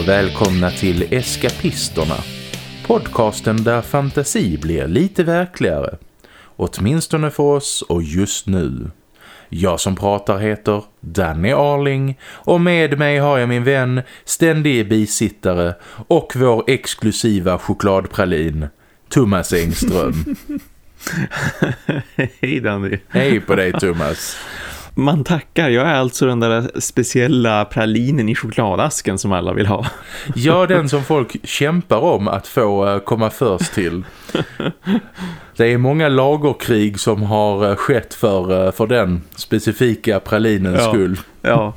Och välkomna till Eskapisterna. Podcasten där fantasi blir lite verkligare. Åtminstone för oss och just nu. Jag som pratar heter Danny Arling och med mig har jag min vän, ständig bisittare och vår exklusiva chokladpralin, Thomas Engström. Hej Danny. Hej på dig Thomas. Man tackar, jag är alltså den där speciella pralinen i chokladasken som alla vill ha. Ja, den som folk kämpar om att få eh, komma först till. Det är många lagerkrig som har eh, skett för, eh, för den specifika pralinens ja, skull. Ja,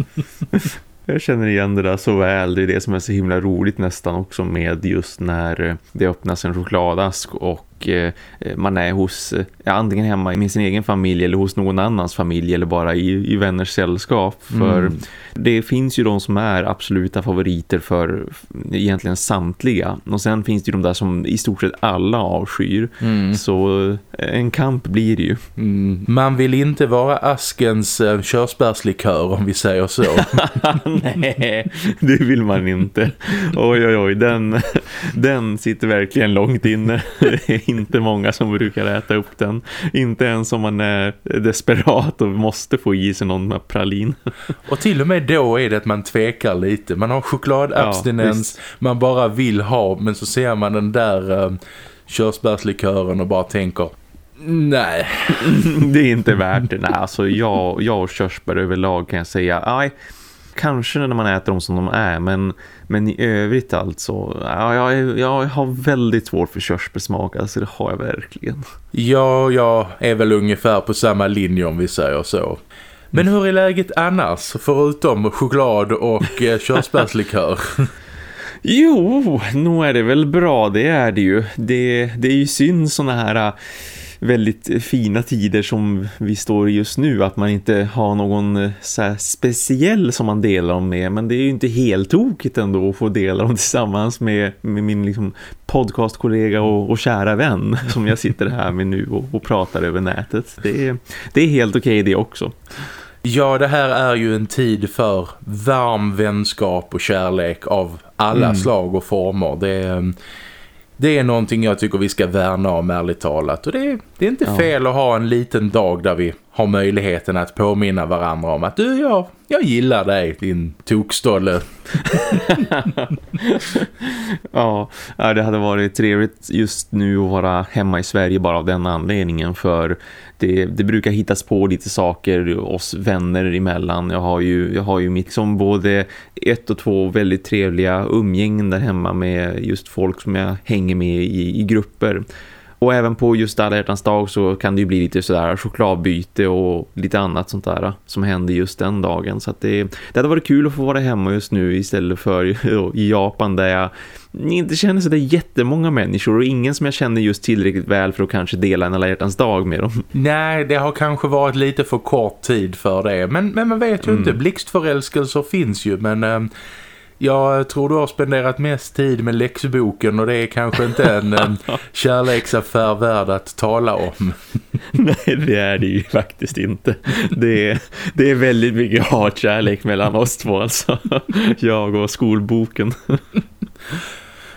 jag känner igen det där så väl. Det är det som är så himla roligt nästan också med just när det öppnas en chokladask och Eh, man är hos eh, antingen hemma med sin egen familj eller hos någon annans familj eller bara i, i vänners sällskap. För mm. det finns ju de som är absoluta favoriter för egentligen samtliga. Och sen finns det ju de där som i stort sett alla avskyr. Mm. Så eh, en kamp blir det ju. Mm. Man vill inte vara askens uh, körsbärslikör om vi säger så. Nej, det vill man inte. Oj oj oj, den, den sitter verkligen långt inne inte många som brukar äta upp den. Inte ens om man är desperat och måste få i sig någon pralin. Och till och med då är det att man tvekar lite. Man har chokladabstinens, ja, man bara vill ha, men så ser man den där uh, körsbärslikören och bara tänker Nej. det är inte värt det. Nej, alltså jag, jag och körsbär överlag kan jag säga. Nej, kanske när man äter dem som de är men, men i övrigt alltså ja, jag, jag har väldigt svårt för körsbärsmak alltså det har jag verkligen Ja, jag är väl ungefär på samma linje om vi säger så men hur är läget annars förutom choklad och eh, körsbärslikör? jo, nog är det väl bra, det är det ju. Det, det är ju synd såna här väldigt fina tider som vi står i just nu att man inte har någon eh, så speciell som man delar dem med men det är ju inte helt tokigt ändå att få dela dem tillsammans med, med min liksom, podcastkollega och, och kära vän som jag sitter här med nu och, och pratar över nätet. Det är, det är helt okej okay det också. Ja, det här är ju en tid för varm vänskap och kärlek av alla mm. slag och former. Det är det är någonting jag tycker vi ska värna om ärligt talat. Och det är, det är inte ja. fel att ha en liten dag där vi har möjligheten att påminna varandra om att du, jag, jag gillar dig, din tokstolle. ja, det hade varit trevligt just nu att vara hemma i Sverige bara av den anledningen för det, det brukar hittas på lite saker oss vänner emellan. Jag har ju, jag har ju liksom både ett och två väldigt trevliga umgängen där hemma med just folk som jag hänger med i, i grupper. Och även på just alla hjärtans dag så kan det ju bli lite sådär chokladbyte och lite annat sånt där som händer just den dagen. Så det, det hade varit kul att få vara hemma just nu istället för i Japan där jag inte känner så det är jättemånga människor och ingen som jag känner just tillräckligt väl för att kanske dela en alla hjärtans dag med dem. Nej, det har kanske varit lite för kort tid för det. Men, men man vet ju mm. inte, blixtförälskelser finns ju men... Äh, jag tror du har spenderat mest tid med läxboken och det är kanske inte en, en kärleksaffär värd att tala om. Nej, det är det ju faktiskt inte. Det är, det är väldigt mycket hatkärlek mellan oss två alltså. Jag och skolboken.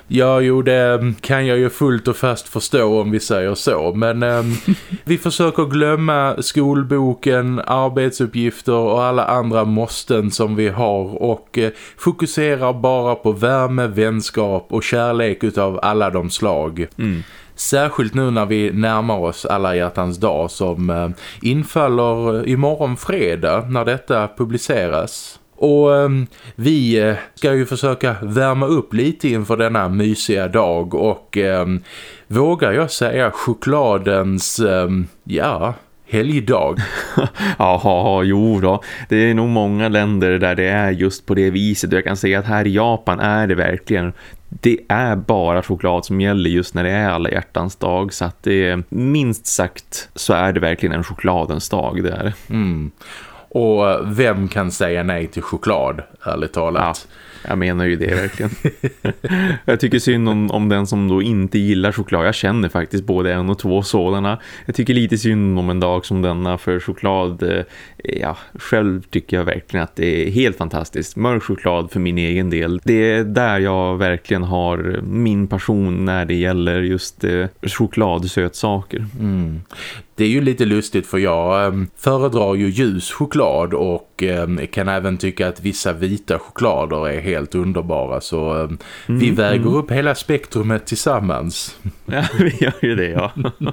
Ja, jo, det kan jag ju fullt och fast förstå om vi säger så. Men eh, vi försöker glömma skolboken, arbetsuppgifter och alla andra måsten som vi har och eh, fokuserar bara på värme, vänskap och kärlek utav alla de slag. Mm. Särskilt nu när vi närmar oss alla hjärtans dag som eh, infaller imorgon fredag när detta publiceras. Och um, vi uh, ska ju försöka värma upp lite inför denna mysiga dag och um, vågar jag säga chokladens, um, ja, helgdag. Jaha, jo då. Det är nog många länder där det är just på det viset. Jag kan säga att här i Japan är det verkligen det är bara choklad som gäller just när det är alla hjärtans dag så att det är minst sagt så är det verkligen en chokladens dag där. Mm. Och vem kan säga nej till choklad, ärligt talat? Ja. Jag menar ju det verkligen. jag tycker synd om, om den som då inte gillar choklad. Jag känner faktiskt både en och två sådana. Jag tycker lite synd om en dag som denna för choklad. Eh, ja, själv tycker jag verkligen att det är helt fantastiskt. Mörk choklad för min egen del. Det är där jag verkligen har min passion när det gäller just eh, chokladsötsaker. Mm. Det är ju lite lustigt för jag eh, föredrar ju ljus choklad och eh, kan även tycka att vissa vita choklader är helt underbara så eh, mm, vi väger mm. upp hela spektrumet tillsammans. Ja, vi gör ju det, ja.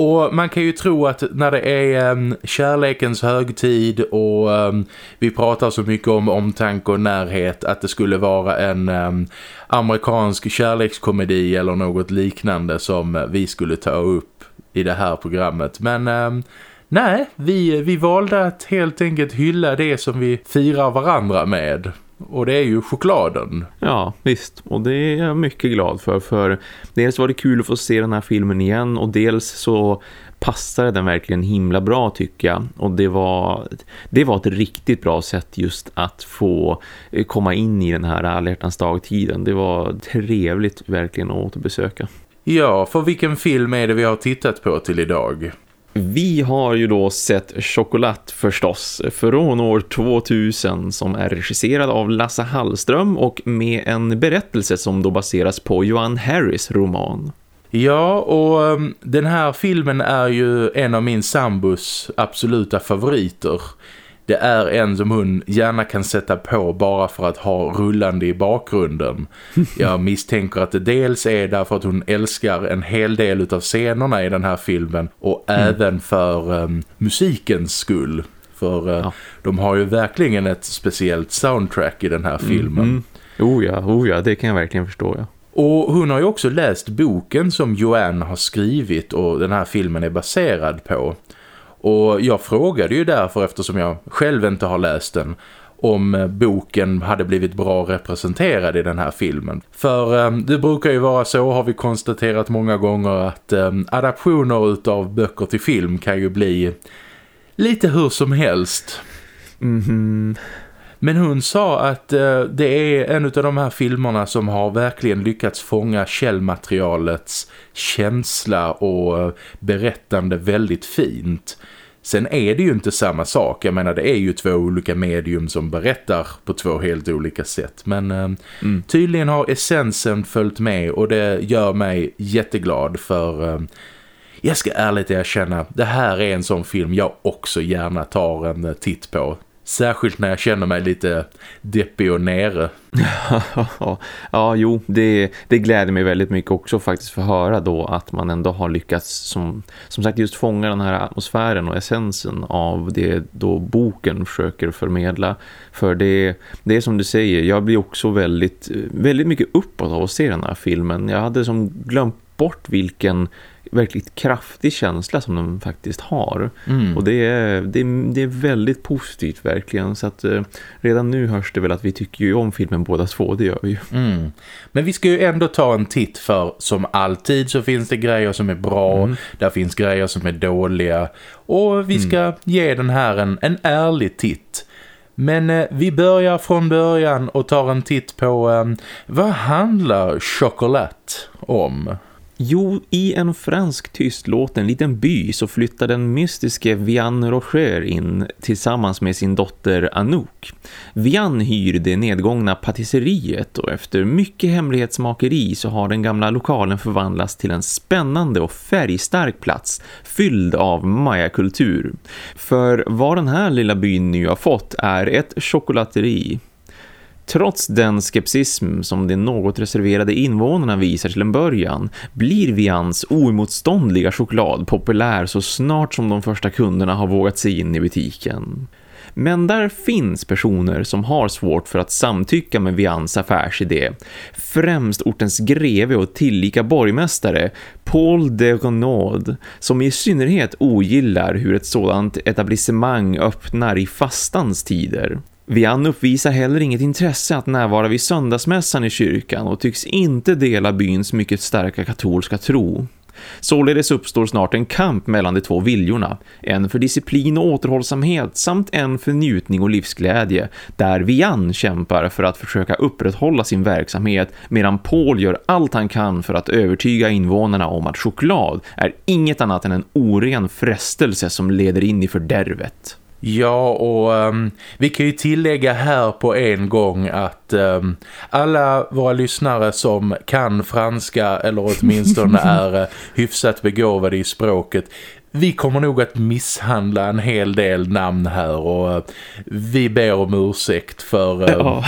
Och man kan ju tro att när det är um, kärlekens högtid och um, vi pratar så mycket om omtanke och närhet att det skulle vara en um, amerikansk kärlekskomedi eller något liknande som vi skulle ta upp i det här programmet. Men nej, vi, vi valde att helt enkelt hylla det som vi firar varandra med. Och det är ju chokladen. Ja, visst. Och det är jag mycket glad för. För dels var det kul att få se den här filmen igen. Och dels så passade den verkligen himla bra tycker jag. Och det var, det var ett riktigt bra sätt just att få eh, komma in i den här alla dagtiden. Det var trevligt verkligen att återbesöka. Ja, för vilken film är det vi har tittat på till idag? Vi har ju då sett Chocolat förstås från år 2000 som är regisserad av Lasse Hallström och med en berättelse som då baseras på Johan Harris roman. Ja, och um, den här filmen är ju en av min sambus absoluta favoriter det är en som hon gärna kan sätta på bara för att ha rullande i bakgrunden. Jag misstänker att det dels är därför att hon älskar en hel del av scenerna i den här filmen och mm. även för um, musikens skull. För uh, ja. de har ju verkligen ett speciellt soundtrack i den här filmen. Mm. Oh ja, oh ja, det kan jag verkligen förstå, ja. Och hon har ju också läst boken som Joanne har skrivit och den här filmen är baserad på. Och jag frågade ju därför eftersom jag själv inte har läst den om eh, boken hade blivit bra representerad i den här filmen. För eh, det brukar ju vara så, har vi konstaterat många gånger, att eh, adaptioner utav böcker till film kan ju bli lite hur som helst. Mm. Men hon sa att uh, det är en av de här filmerna som har verkligen lyckats fånga källmaterialets känsla och uh, berättande väldigt fint. Sen är det ju inte samma sak. Jag menar det är ju två olika medium som berättar på två helt olika sätt. Men uh, mm. tydligen har essensen följt med och det gör mig jätteglad för... jag ska ärligt erkänna, det här är en sån film jag också gärna tar en titt på. Särskilt när jag känner mig lite deppig och nere. ja, jo, det, det gläder mig väldigt mycket också faktiskt för att höra då att man ändå har lyckats som, som sagt just fånga den här atmosfären och essensen av det då boken försöker förmedla. För det, det är som du säger, jag blir också väldigt, väldigt mycket uppåt av att se den här filmen. Jag hade som glömt bort vilken verkligt kraftig känsla som de faktiskt har. Mm. Och det är, det, är, det är väldigt positivt verkligen. Så att eh, redan nu hörs det väl att vi tycker ju om filmen båda två, det gör vi ju. Mm. Men vi ska ju ändå ta en titt för som alltid så finns det grejer som är bra, mm. där finns grejer som är dåliga. Och vi ska mm. ge den här en, en ärlig titt. Men eh, vi börjar från början och tar en titt på eh, vad handlar choklad om? Jo, i en fransk tystlåten liten by så flyttar den mystiske Vian Rocher in tillsammans med sin dotter Anouk. Vian hyr det nedgångna patisseriet och efter mycket hemlighetsmakeri så har den gamla lokalen förvandlats till en spännande och färgstark plats fylld av mayakultur. För vad den här lilla byn nu har fått är ett chokladeri Trots den skepsism som de något reserverade invånarna visar till en början blir Vians oemotståndliga choklad populär så snart som de första kunderna har vågat sig in i butiken. Men där finns personer som har svårt för att samtycka med Vians affärsidé. Främst ortens greve och tillika borgmästare Paul de Renaud som i synnerhet ogillar hur ett sådant etablissemang öppnar i fastans tider. Vian uppvisar heller inget intresse att närvara vid söndagsmässan i kyrkan och tycks inte dela byns mycket starka katolska tro. Således uppstår snart en kamp mellan de två viljorna. En för disciplin och återhållsamhet samt en för njutning och livsglädje. Där Vian kämpar för att försöka upprätthålla sin verksamhet medan Paul gör allt han kan för att övertyga invånarna om att choklad är inget annat än en oren frestelse som leder in i fördärvet. Ja, och um, vi kan ju tillägga här på en gång att um, alla våra lyssnare som kan franska eller åtminstone är uh, hyfsat begåvade i språket vi kommer nog att misshandla en hel del namn här och uh, vi ber om ursäkt för uh, ja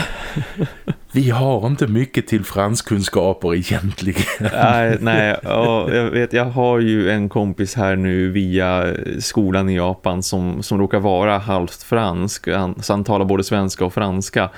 vi har inte mycket till franskkunskaper egentligen. Nej, nej och jag vet jag har ju en kompis här nu via skolan i Japan som, som råkar vara halvt fransk han, så han talar både svenska och franska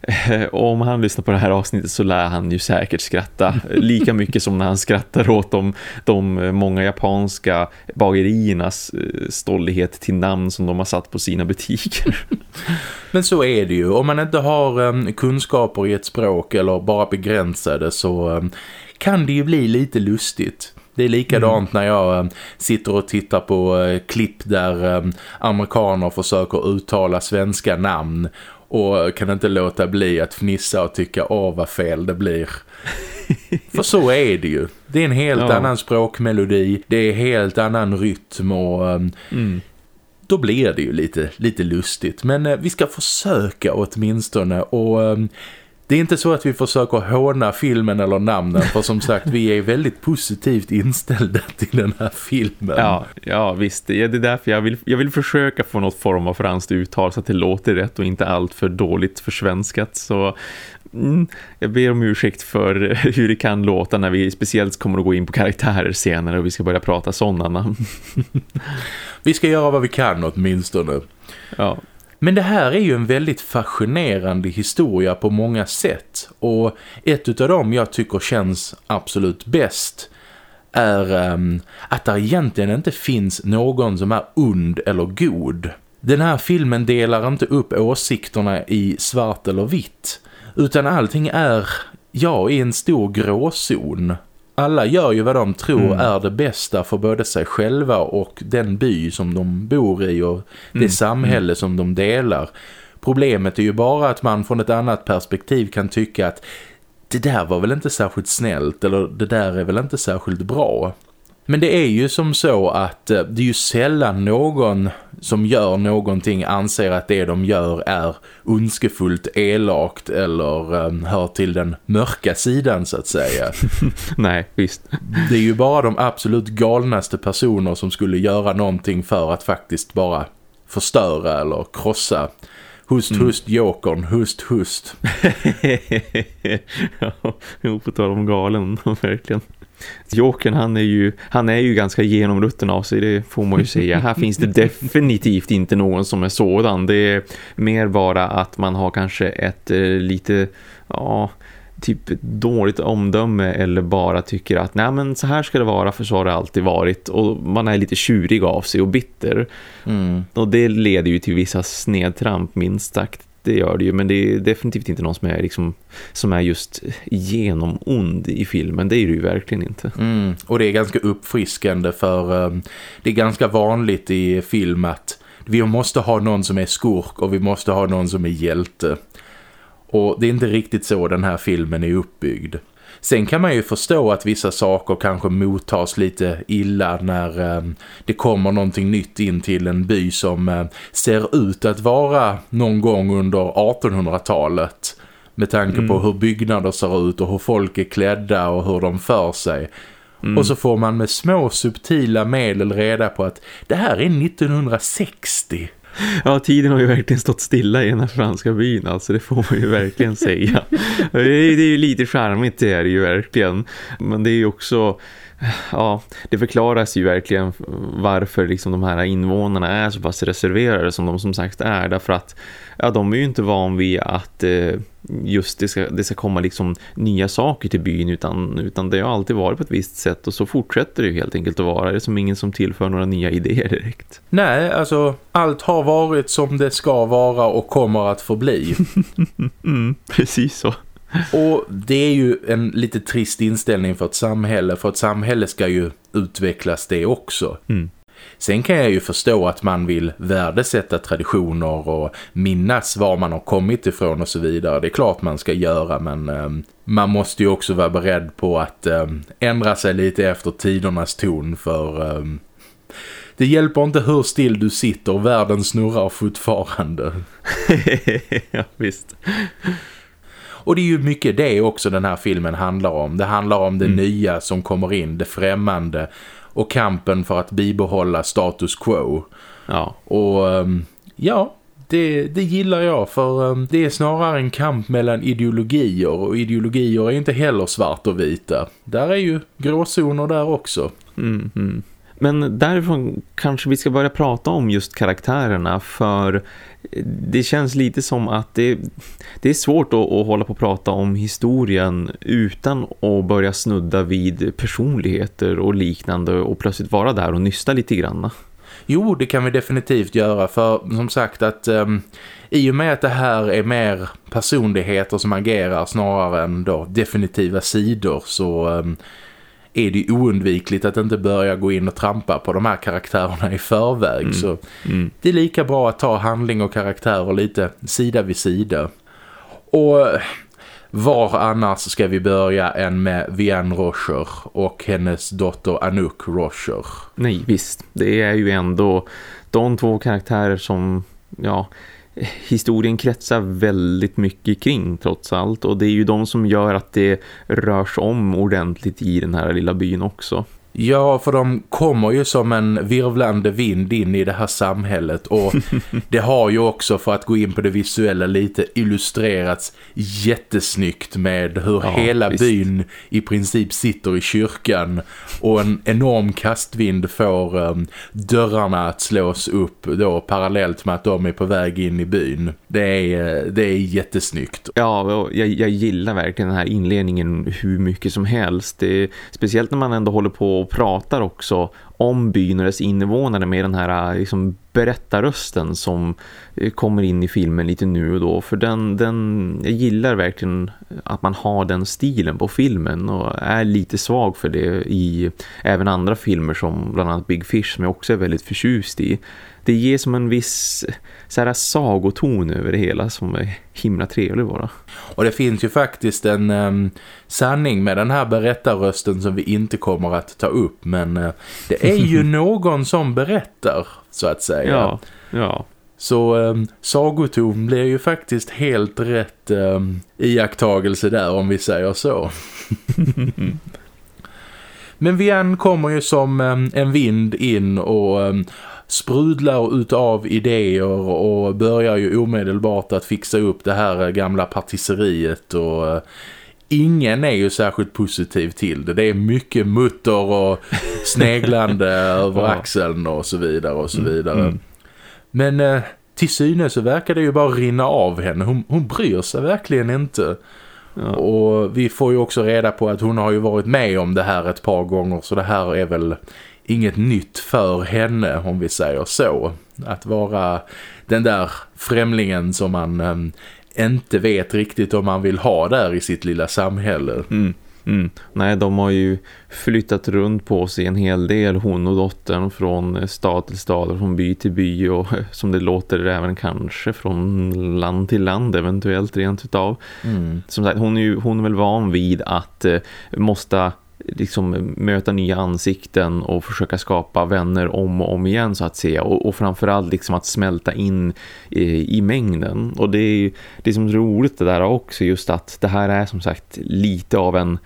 om han lyssnar på det här avsnittet så lär han ju säkert skratta lika mycket som när han skrattar åt de, de många japanska bageriernas eh, stollighet till namn som de har satt på sina butiker. Men så är det ju. Om man inte har um, kunskaper i ett språk eller bara begränsade så um, kan det ju bli lite lustigt. Det är likadant mm. när jag um, sitter och tittar på uh, klipp där amerikaner försöker uttala svenska namn och kan inte låta bli att fnissa och tycka åh vad fel det blir. För så är det ju. Det är en helt ja. annan språkmelodi, det är helt annan rytm och um, mm. då blir det ju lite, lite lustigt. Men uh, vi ska försöka åtminstone och um, det är inte så att vi försöker håna filmen eller namnen för som sagt vi är väldigt positivt inställda till den här filmen. Ja, ja visst. Det är därför jag vill, jag vill försöka få något form av franskt uttal så att det låter rätt och inte allt för dåligt försvenskat. Så mm, jag ber om ursäkt för hur det kan låta när vi speciellt kommer att gå in på karaktärer senare och vi ska börja prata sådana namn. vi ska göra vad vi kan åtminstone. Ja. Men det här är ju en väldigt fascinerande historia på många sätt och ett av dem jag tycker känns absolut bäst är um, att det egentligen inte finns någon som är ond eller god. Den här filmen delar inte upp åsikterna i svart eller vitt utan allting är, ja, i en stor gråzon alla gör ju vad de tror mm. är det bästa för både sig själva och den by som de bor i och det mm. samhälle mm. som de delar. Problemet är ju bara att man från ett annat perspektiv kan tycka att det där var väl inte särskilt snällt eller det där är väl inte särskilt bra. Men det är ju som så att eh, det är ju sällan någon som gör någonting anser att det de gör är ondskefullt, elakt eller um, hör till den mörka sidan så att säga. Nej, visst. Det är ju bara de absolut galnaste personer som skulle göra någonting för att faktiskt bara förstöra eller krossa. Hust, mm. hust, jokern, hust, hust. ja, på tal om galen, verkligen. Jokern han är ju han är ju ganska genomrutten av sig, det får man ju säga. Här finns det definitivt inte någon som är sådan. Det är mer bara att man har kanske ett eh, lite ja, typ dåligt omdöme eller bara tycker att nej men så här ska det vara för så har det alltid varit och man är lite tjurig av sig och bitter. Mm. Och det leder ju till vissa snedtramp minst sagt det gör det ju, men det är definitivt inte någon som är, liksom, som är just genom ond i filmen. Det är det ju verkligen inte. Mm. Och det är ganska uppfriskande för um, det är ganska vanligt i film att vi måste ha någon som är skurk och vi måste ha någon som är hjälte. Och det är inte riktigt så den här filmen är uppbyggd. Sen kan man ju förstå att vissa saker kanske mottas lite illa när eh, det kommer någonting nytt in till en by som eh, ser ut att vara någon gång under 1800-talet. Med tanke mm. på hur byggnader ser ut och hur folk är klädda och hur de för sig. Mm. Och så får man med små subtila medel reda på att det här är 1960. Ja, tiden har ju verkligen stått stilla i den här franska byn. Alltså det får man ju verkligen säga. Det är, ju lite charmigt det är det ju verkligen. Men det är ju också ja, det förklaras ju verkligen varför liksom de här invånarna är så pass reserverade som de som sagt är. Därför att ja, de är ju inte van vid att eh, just det ska, det ska komma liksom nya saker till byn utan, utan det har alltid varit på ett visst sätt och så fortsätter det ju helt enkelt att vara. Det är som ingen som tillför några nya idéer direkt. Nej, alltså allt har varit som det ska vara och kommer att förbli. mm, precis så. Och det är ju en lite trist inställning för ett samhälle. För ett samhälle ska ju utvecklas det också. Mm. Sen kan jag ju förstå att man vill värdesätta traditioner och minnas var man har kommit ifrån och så vidare. Det är klart man ska göra men eh, man måste ju också vara beredd på att eh, ändra sig lite efter tidernas ton för... Eh, det hjälper inte hur still du sitter, världen snurrar fortfarande. ja, visst. Och det är ju mycket det också den här filmen handlar om. Det handlar om det mm. nya som kommer in, det främmande och kampen för att bibehålla status quo. Ja. Och um, ja, det, det gillar jag för um, det är snarare en kamp mellan ideologier och ideologier är inte heller svart och vita. Där är ju gråzoner där också. Mm, mm. Men därifrån kanske vi ska börja prata om just karaktärerna för det känns lite som att det, det är svårt att, att hålla på och prata om historien utan att börja snudda vid personligheter och liknande och plötsligt vara där och nysta lite grann. Jo, det kan vi definitivt göra för som sagt att um, i och med att det här är mer personligheter som agerar snarare än då definitiva sidor så um, är det oundvikligt att inte börja gå in och trampa på de här karaktärerna i förväg. Mm. Så mm. det är lika bra att ta handling och karaktärer lite sida vid sida. Och var annars ska vi börja än med Vianne Rocher och hennes dotter Anouk Rocher? Nej, visst. Det är ju ändå de två karaktärer som, ja, historien kretsar väldigt mycket kring trots allt och det är ju de som gör att det rörs om ordentligt i den här lilla byn också. Ja, för de kommer ju som en virvlande vind in i det här samhället och det har ju också, för att gå in på det visuella lite, illustrerats jättesnyggt med hur ja, hela visst. byn i princip sitter i kyrkan och en enorm kastvind får um, dörrarna att slås upp då parallellt med att de är på väg in i byn. Det är, det är jättesnyggt. Ja, jag, jag gillar verkligen den här inledningen hur mycket som helst. Det, speciellt när man ändå håller på och pratar också om byn och dess invånare med den här eh, liksom, berättarrösten som eh, kommer in i filmen lite nu och då. För den, den, jag gillar verkligen att man har den stilen på filmen och är lite svag för det i även andra filmer som bland annat Big Fish som jag också är väldigt förtjust i det ger som en viss så här, sagoton över det hela som är himla trevlig bara. Och det finns ju faktiskt en um, sanning med den här berättarrösten som vi inte kommer att ta upp men uh, det är ju någon som berättar så att säga. Ja, ja. Så um, sagoton blir ju faktiskt helt rätt um, iakttagelse där om vi säger så. Men Vian kommer ju som en vind in och sprudlar utav idéer och börjar ju omedelbart att fixa upp det här gamla partisseriet och eh, ingen är ju särskilt positiv till det. Det är mycket mutter och sneglande över axeln och så vidare och så mm, vidare. Mm. Men eh, till synes så verkar det ju bara rinna av henne. Hon, hon bryr sig verkligen inte. Ja. Och vi får ju också reda på att hon har ju varit med om det här ett par gånger så det här är väl inget nytt för henne om vi säger så. Att vara den där främlingen som man um, inte vet riktigt om man vill ha där i sitt lilla samhälle. Mm. Mm. Nej, de har ju flyttat runt på sig en hel del, hon och dottern, från stad till stad och från by till by och som det låter även kanske från land till land eventuellt rent utav. Mm. Som sagt, hon är ju hon är väl van vid att eh, måste liksom möta nya ansikten och försöka skapa vänner om och om igen så att säga. Och, och framförallt liksom att smälta in i, i mängden. Och det är det är som roligt det där också just att det här är som sagt lite av en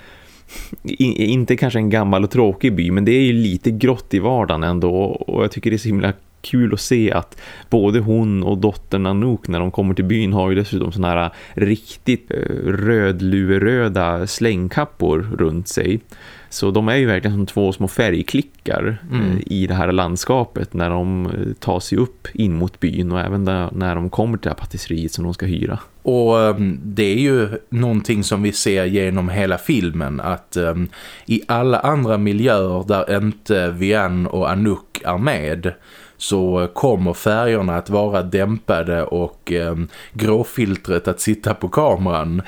inte kanske en gammal och tråkig by men det är ju lite grått i vardagen ändå. Och jag tycker det är så himla kul att se att både hon och dottern Anouk när de kommer till byn har ju dessutom såna här riktigt eh, rödluveröda slängkappor runt sig. Så de är ju verkligen som två små färgklickar mm. Eh, i det här landskapet när de eh, tar sig upp in mot byn och även där, när de kommer till det här patisseriet som de ska hyra. Och um, det är ju någonting som vi ser genom hela filmen att um, i alla andra miljöer där inte Vian och Anouk är med så kommer färgerna att vara dämpade och eh, gråfiltret att sitta på kameran.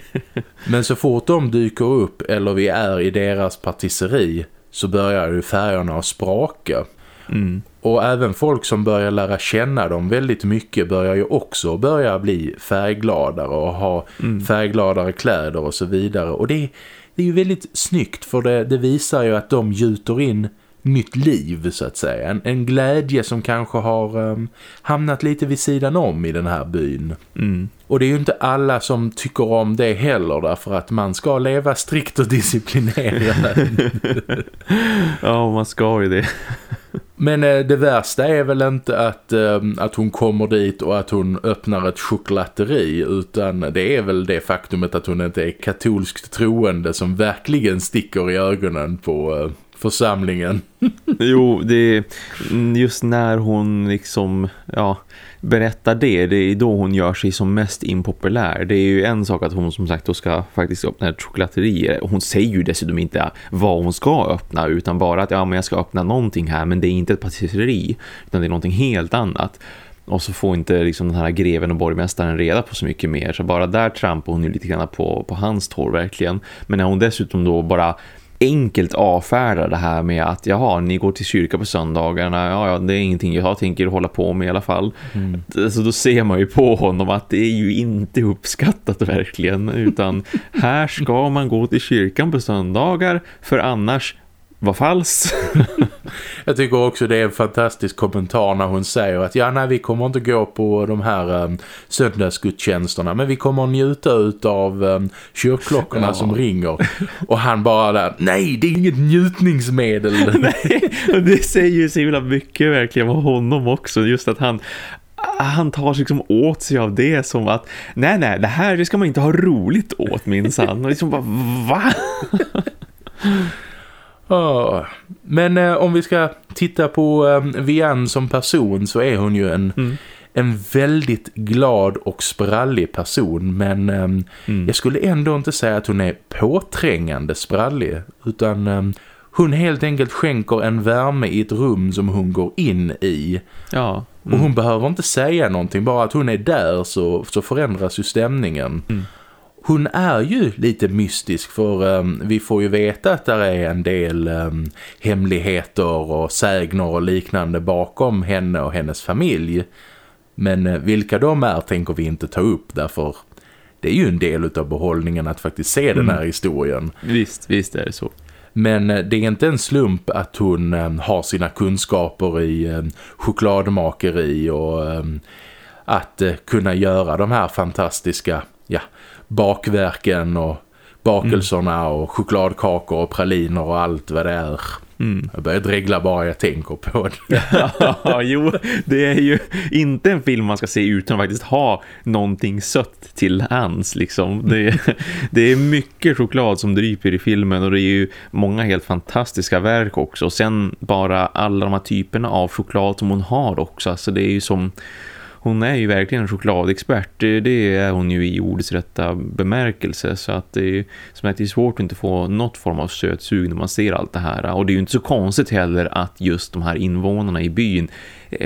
Men så fort de dyker upp eller vi är i deras partisseri så börjar ju färgerna att spraka. Mm. Och även folk som börjar lära känna dem väldigt mycket börjar ju också börja bli färggladare och ha mm. färggladare kläder och så vidare. Och det, det är ju väldigt snyggt för det, det visar ju att de gjuter in nytt liv så att säga. En, en glädje som kanske har um, hamnat lite vid sidan om i den här byn. Mm. Och det är ju inte alla som tycker om det heller därför att man ska leva strikt och disciplinerat. ja, man ska ju det. Men eh, det värsta är väl inte att, eh, att hon kommer dit och att hon öppnar ett choklatteri utan det är väl det faktumet att hon inte är katolskt troende som verkligen sticker i ögonen på eh, församlingen. jo, det är mm, just när hon liksom, ja, berättar det, det är då hon gör sig som mest impopulär. Det är ju en sak att hon som sagt då ska faktiskt öppna ett chokladeri. Hon säger ju dessutom inte vad hon ska öppna utan bara att ja, men jag ska öppna någonting här men det är inte ett patisseri, utan det är någonting helt annat. Och så får inte liksom den här greven och borgmästaren reda på så mycket mer. Så bara där trampar hon ju lite grann på, på hans tår verkligen. Men när hon dessutom då bara enkelt avfärdar det här med att jaha, ni går till kyrka på söndagarna. Ja, ja, det är ingenting jag tänker hålla på med i alla fall. Mm. Så då ser man ju på honom att det är ju inte uppskattat verkligen. Utan här ska man gå till kyrkan på söndagar för annars var falskt. jag tycker också det är en fantastisk kommentar när hon säger att ja, nej, vi kommer inte gå på de här um, söndagsgudstjänsterna men vi kommer njuta av um, kyrkklockorna ja. som ringer. Och han bara där, nej det är inget njutningsmedel. nej, det säger ju så himla mycket verkligen om honom också. Just att han, han tar liksom åt sig av det som att nej nej, det här det ska man inte ha roligt åt minsann. Och liksom bara, va? Men eh, om vi ska titta på eh, Vian som person så är hon ju en, mm. en väldigt glad och sprallig person. Men eh, mm. jag skulle ändå inte säga att hon är påträngande sprallig. Utan eh, hon helt enkelt skänker en värme i ett rum som hon går in i. Ja. Mm. Och hon behöver inte säga någonting, bara att hon är där så, så förändras ju stämningen. Hon är ju lite mystisk för um, vi får ju veta att det är en del um, hemligheter och sägner och liknande bakom henne och hennes familj. Men uh, vilka de är tänker vi inte ta upp därför det är ju en del av behållningen att faktiskt se mm. den här historien. Visst, visst är det så. Men uh, det är inte en slump att hon um, har sina kunskaper i chokladmakeri och att uh, kunna göra de här fantastiska ja, bakverken och bakelserna mm. och chokladkakor och praliner och allt vad det är. Mm. Jag börjar dregla bara jag tänker på det. ja, jo, det är ju inte en film man ska se utan att faktiskt ha någonting sött till hands. Liksom. Det, det är mycket choklad som dryper i filmen och det är ju många helt fantastiska verk också. Och sen bara alla de här typerna av choklad som hon har också. Alltså det är ju som hon är ju verkligen en chokladexpert. Det är hon ju i ordets rätta bemärkelse. Så att det är, som att det är svårt att inte få något form av sötsug när man ser allt det här. Och det är ju inte så konstigt heller att just de här invånarna i byn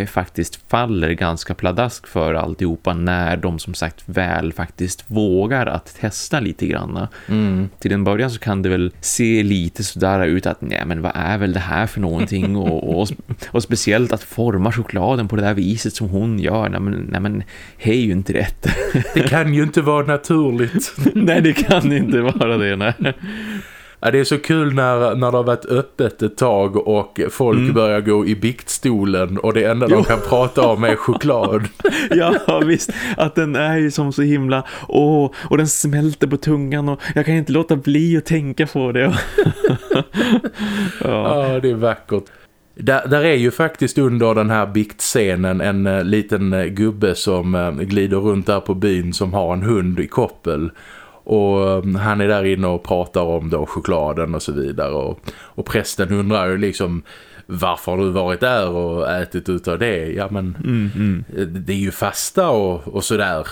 faktiskt faller ganska pladask för alltihopa när de som sagt väl faktiskt vågar att testa lite grann. Mm. Till en början så kan det väl se lite sådär ut att nej men vad är väl det här för någonting och, och, och speciellt att forma chokladen på det där viset som hon gör. Nej men, nej, men är ju inte rätt. det kan ju inte vara naturligt. nej det kan inte vara det, nej. Ja, det är så kul när, när det har varit öppet ett tag och folk mm. börjar gå i biktstolen och det enda jo. de kan prata om är choklad. ja, visst. Att den är ju som så himla... Åh, och den smälter på tungan och jag kan inte låta bli att tänka på det. ja. ja, det är vackert. Där, där, är ju faktiskt under den här biktscenen en uh, liten uh, gubbe som uh, glider runt där på byn som har en hund i koppel. Och um, han är där inne och pratar om då chokladen och så vidare. Och, och prästen undrar ju liksom varför har du varit där och ätit utav det? Ja men mm, mm. det är ju fasta och, och sådär.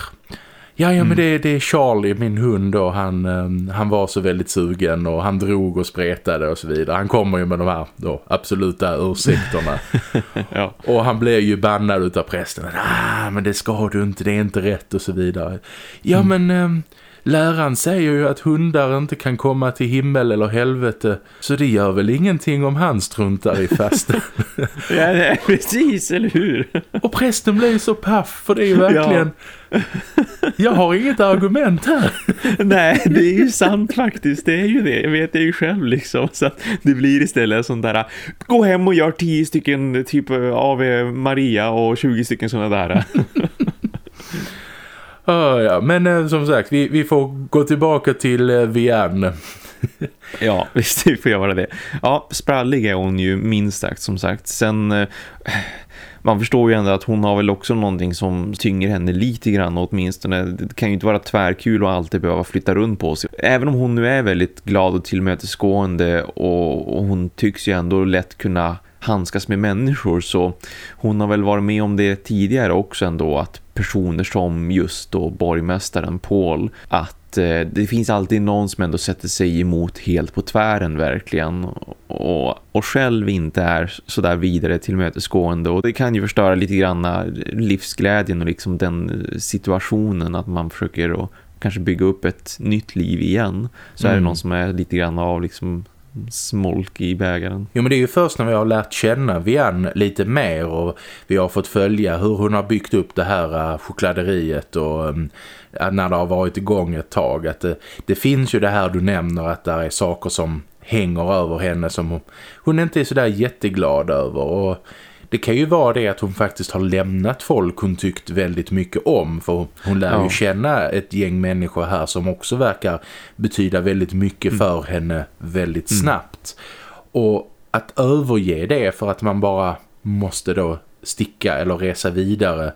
Ja, ja men mm. det, det är Charlie, min hund och han, um, han var så väldigt sugen och han drog och spretade och så vidare. Han kommer ju med de här då, absoluta ursäkterna. ja. Och han blir ju bannad utav prästen. Ah, men det ska du inte, det är inte rätt och så vidare. Ja, mm. men... Läraren säger ju att hundar inte kan komma till himmel eller helvete så det gör väl ingenting om han struntar i fasten. ja, nej, precis, eller hur? Och prästen blir så paff för det är ju verkligen... Ja. Jag har inget argument här. nej, det är ju sant faktiskt. Det är ju det. Jag vet det ju själv liksom. Så att det blir istället sånt där... Gå hem och gör tio stycken typ av Maria och 20 stycken sådana där. Oh, ja. Men eh, som sagt, vi, vi får gå tillbaka till eh, Vianne. ja, visst vi får göra det. Ja, sprallig är hon ju minst sagt som sagt. Sen... Eh, man förstår ju ändå att hon har väl också någonting som tynger henne lite grann åtminstone. Det kan ju inte vara tvärkul och alltid behöva flytta runt på sig. Även om hon nu är väldigt glad och tillmötesgående och, och hon tycks ju ändå lätt kunna handskas med människor så hon har väl varit med om det tidigare också ändå att personer som just då borgmästaren Paul att eh, det finns alltid någon som ändå sätter sig emot helt på tvären verkligen och, och själv inte är sådär vidare tillmötesgående och det kan ju förstöra lite grann livsglädjen och liksom den situationen att man försöker att kanske bygga upp ett nytt liv igen så mm. är det mm. någon som är lite grann av liksom smolk i bägaren. Jo men det är ju först när vi har lärt känna Vian lite mer och vi har fått följa hur hon har byggt upp det här eh, chokladeriet och mm, eh, när det har varit igång ett tag att det, det finns ju det här du nämner att det är saker som hänger över henne som hon, hon inte är sådär jätteglad över och det kan ju vara det att hon faktiskt har lämnat folk hon tyckt väldigt mycket om. För hon lär ja. ju känna ett gäng människor här som också verkar betyda väldigt mycket mm. för henne väldigt mm. snabbt. Och att överge det för att man bara måste då sticka eller resa vidare,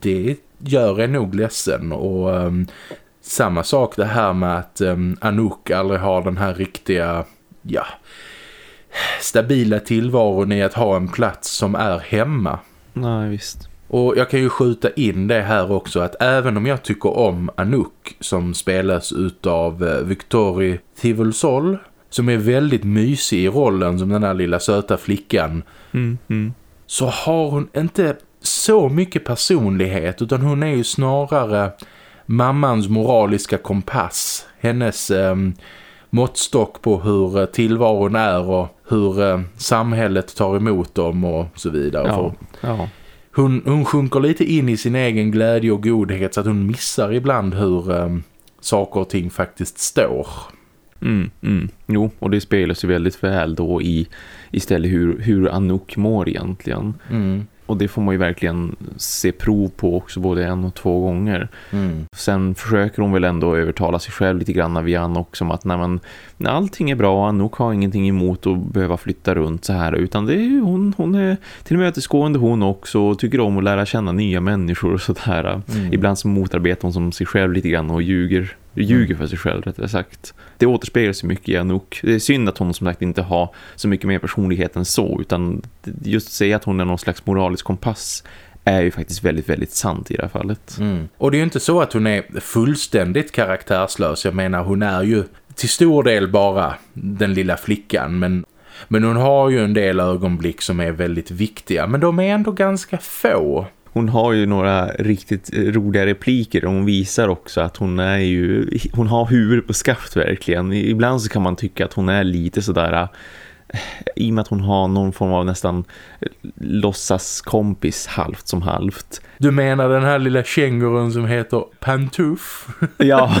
det gör en nog ledsen. Och um, samma sak det här med att um, Anouk aldrig har den här riktiga, ja stabila tillvaron i att ha en plats som är hemma. Nej, visst. Och jag kan ju skjuta in det här också att även om jag tycker om Anouk som spelas utav eh, Victoria Tivulsol som är väldigt mysig i rollen som den här lilla söta flickan mm, mm. så har hon inte så mycket personlighet utan hon är ju snarare mammans moraliska kompass. Hennes eh, måttstock på hur eh, tillvaron är och hur eh, samhället tar emot dem och så vidare. Ja, ja. Hon, hon sjunker lite in i sin egen glädje och godhet så att hon missar ibland hur um, saker och ting faktiskt står. Mm, mm. Jo, och det spelas ju väldigt väl då i istället hur, hur Anouk mår egentligen. Mm. Och det får man ju verkligen se prov på också både en och två gånger. Mm. Sen försöker hon väl ändå övertala sig själv lite grann Vian också om att när, man, när allting är bra, Anouk har ingenting emot att behöva flytta runt så här. Utan det är, hon, hon är tillmötesgående hon också och tycker om att lära känna nya människor och sådär. Mm. Ibland så motarbetar hon som sig själv lite grann och ljuger ljuger för sig själv rättare sagt. Det återspeglar sig mycket i Anouk. Det är synd att hon som sagt inte har så mycket mer personlighet än så utan just att säga att hon är någon slags moralisk kompass är ju faktiskt väldigt, väldigt sant i det här fallet. Mm. Och det är ju inte så att hon är fullständigt karaktärslös. Jag menar, hon är ju till stor del bara den lilla flickan. Men, men hon har ju en del ögonblick som är väldigt viktiga. Men de är ändå ganska få hon har ju några riktigt roliga repliker och hon visar också att hon är ju hon har huvudet på skaft verkligen. Ibland så kan man tycka att hon är lite sådär eh, i och med att hon har någon form av nästan låtsas kompis halvt som halvt. Du menar den här lilla kängurun som heter Pantuff? ja,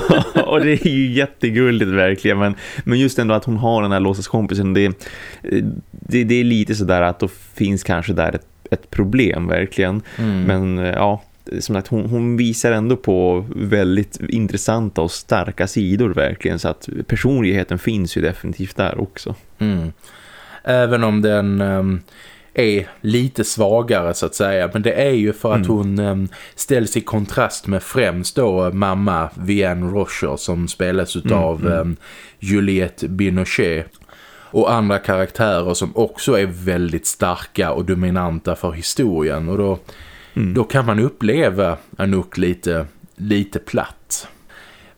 och det är ju jättegulligt verkligen. Men, men just ändå att hon har den här låtsaskompisen, det, det, det är lite sådär att då finns kanske där ett ett problem verkligen. Mm. Men eh, ja, som sagt, hon, hon, visar ändå på väldigt intressanta och starka sidor verkligen. Så att personligheten finns ju definitivt där också. Mm. Även om den... Um är lite svagare så att säga. Men det är ju för att mm. hon um, ställs i kontrast med främst då mamma Vianne Rocher som spelas av mm, um, Juliette Binochet och andra karaktärer som också är väldigt starka och dominanta för historien och då, mm. då kan man uppleva Anouk lite lite platt.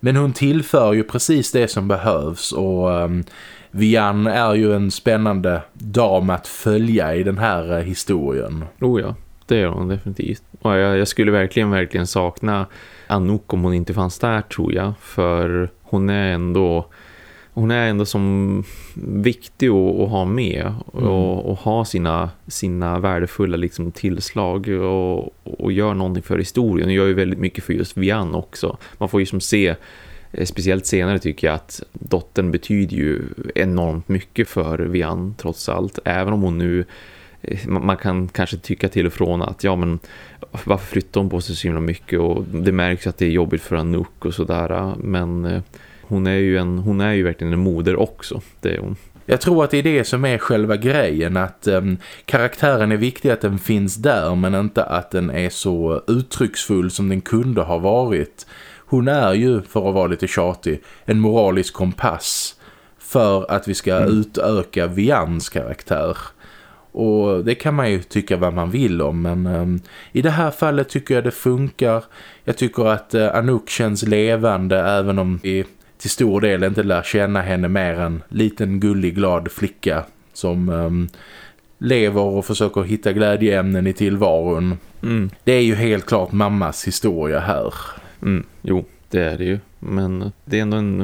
Men hon tillför ju precis det som behövs och um, Vian är ju en spännande dam att följa i den här uh, historien. Oh ja, det är hon definitivt. Och jag, jag, skulle verkligen, verkligen sakna Anouk om hon inte fanns där tror jag. För hon är ändå hon är ändå som viktig att, att ha med och, mm. och, ha sina, sina värdefulla liksom tillslag och, och gör någonting för historien. Och gör ju väldigt mycket för just Vian också. Man får ju som se, eh, speciellt senare tycker jag att dottern betyder ju enormt mycket för Vian trots allt. Även om hon nu eh, man kan kanske tycka till och från att ja men varför flyttar hon på sig så himla mycket och det märks att det är jobbigt för Anouk och sådär men eh, hon är ju, en, hon är ju verkligen en moder också, det är hon. Jag tror att det är det som är själva grejen, att um, karaktären är viktig att den finns där men inte att den är så uttrycksfull som den kunde ha varit. Hon är ju, för att vara lite tjatig, en moralisk kompass för att vi ska mm. utöka Vians karaktär. Och det kan man ju tycka vad man vill om men um, i det här fallet tycker jag det funkar. Jag tycker att uh, Anouk känns levande även om vi till stor del inte lär känna henne mer än liten gullig glad flicka som um, lever och försöker hitta glädjeämnen i tillvaron. Mm. Det är ju helt klart mammas historia här. Mm, jo, det är det ju. Men det är ändå en,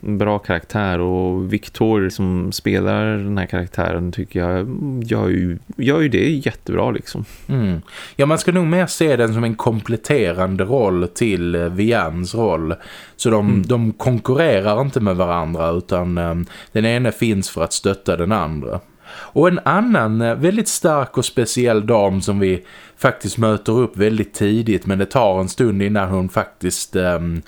en, bra karaktär och Victor som spelar den här karaktären tycker jag gör ju, gör ju det jättebra liksom. Mm. Ja, man ska nog mer se den som en kompletterande roll till eh, Vians roll. Så de, mm. de konkurrerar inte med varandra utan um, den ena finns för att stötta den andra. Och en annan eh, väldigt stark och speciell dam som vi faktiskt möter upp väldigt tidigt men det tar en stund innan hon faktiskt um,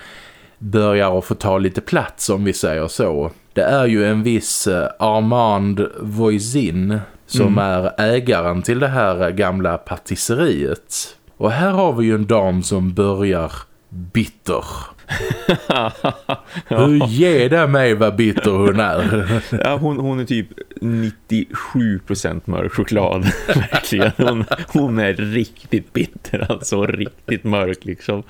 börjar att få ta lite plats om vi säger så. Det är ju en viss eh, Armand Voisin som mm. är ägaren till det här gamla patisseriet. Och här har vi ju en dam som börjar bitter. Hur ger det mig vad bitter hon är? ja, hon, hon är typ 97% mörk choklad. Verkligen. Hon, hon, är riktigt bitter, alltså riktigt mörk liksom.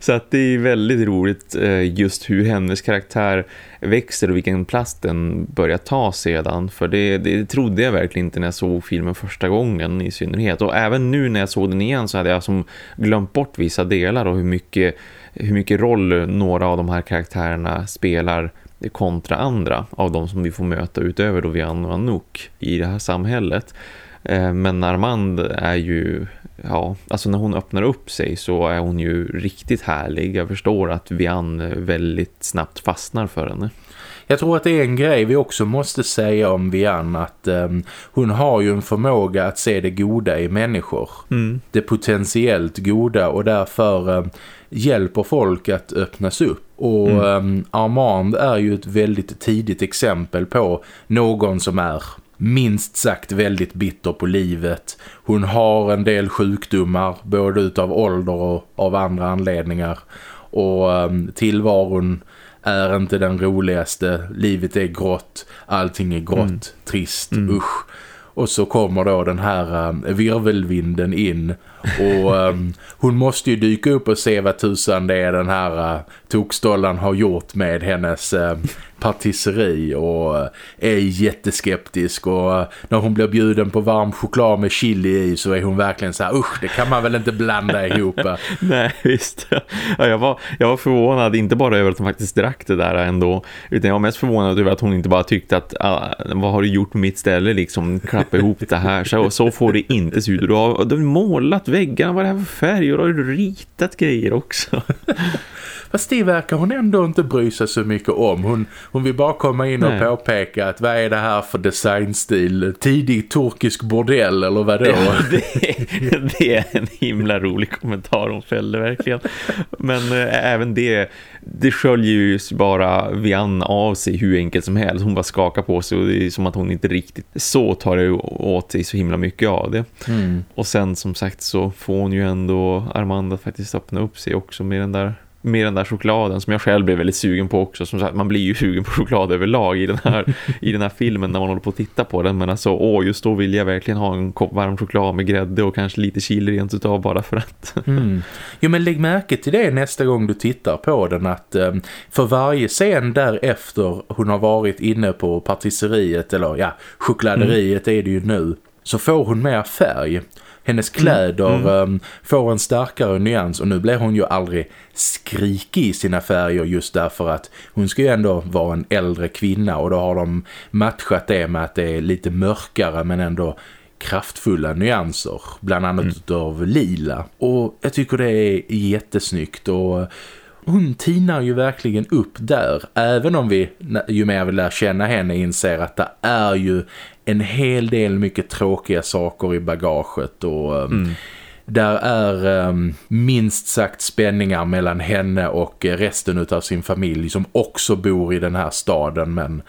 Så att det är väldigt roligt eh, just hur hennes karaktär växer och vilken plats den börjar ta sedan. För det, det trodde jag verkligen inte när jag såg filmen första gången i synnerhet. Och även nu när jag såg den igen så hade jag som glömt bort vissa delar och hur mycket hur mycket roll några av de här karaktärerna spelar kontra andra av de som vi får möta utöver då Vian och Anouk i det här samhället. Eh, men Armand är ju, ja, alltså när hon öppnar upp sig så är hon ju riktigt härlig. Jag förstår att Vian väldigt snabbt fastnar för henne. Jag tror att det är en grej vi också måste säga om Vian att um, hon har ju en förmåga att se det goda i människor. Mm. Det potentiellt goda och därför um, hjälper folk att öppnas upp. Och mm. um, Armand är ju ett väldigt tidigt exempel på någon som är minst sagt väldigt bitter på livet. Hon har en del sjukdomar både utav ålder och av andra anledningar. Och um, tillvaron är inte den roligaste. Livet är grått, allting är grått, mm. trist, mm. usch. Och så kommer då den här um, virvelvinden in och um, hon måste ju dyka upp och se vad tusan det är den här uh, tokstollan har gjort med hennes um, uh, partisseri. och uh, är jätteskeptisk och uh, när hon blir bjuden på varm choklad med chili i så är hon verkligen så här, usch det kan man väl inte blanda ihop. Uh. Nej visst, ja, jag, var, jag var förvånad inte bara över att hon faktiskt drack det där ändå utan jag var mest förvånad över att hon inte bara tyckte att ah, vad har du gjort på mitt ställe liksom lappa ihop det här så, så får det inte se ut du har, du har målat väggarna, vad är det här för färg? Och du har ritat grejer också? Fast det verkar hon ändå inte bry sig så mycket om. Hon, hon vill bara komma in Nej. och påpeka att vad är det här för designstil? Tidig turkisk bordell eller vad då? Ja, det, det, är en himla rolig kommentar hon fällde verkligen. Men äh, även det, det sköljer ju bara Vian av sig hur enkelt som helst. Hon bara skakar på sig och det är som att hon inte riktigt så tar det åt sig så himla mycket av det. Mm. Och sen som sagt så får hon ju ändå Armand att faktiskt öppna upp sig också med den där med den där chokladen som jag själv blev väldigt sugen på också. Som sagt, man blir ju sugen på choklad överlag i den här, i den här filmen när man håller på att titta på den. Men alltså, åh, just då vill jag verkligen ha en kopp varm choklad med grädde och kanske lite chili rent utav bara för att. Mm. Jo, men lägg märke till det nästa gång du tittar på den att um, för varje scen därefter hon har varit inne på partisseriet eller ja, chokladeriet mm. är det ju nu så får hon mer färg. Hennes kläder mm. Mm. får en starkare nyans och nu blir hon ju aldrig skrikig i sina färger just därför att hon ska ju ändå vara en äldre kvinna och då har de matchat det med att det är lite mörkare men ändå kraftfulla nyanser, bland annat mm. av lila. Och jag tycker det är jättesnyggt och hon tinar ju verkligen upp där. Även om vi, ju mer vi lär känna henne, inser att det är ju en hel del mycket tråkiga saker i bagaget och um, mm. där är um, minst sagt spänningar mellan henne och resten av sin familj som också bor i den här staden men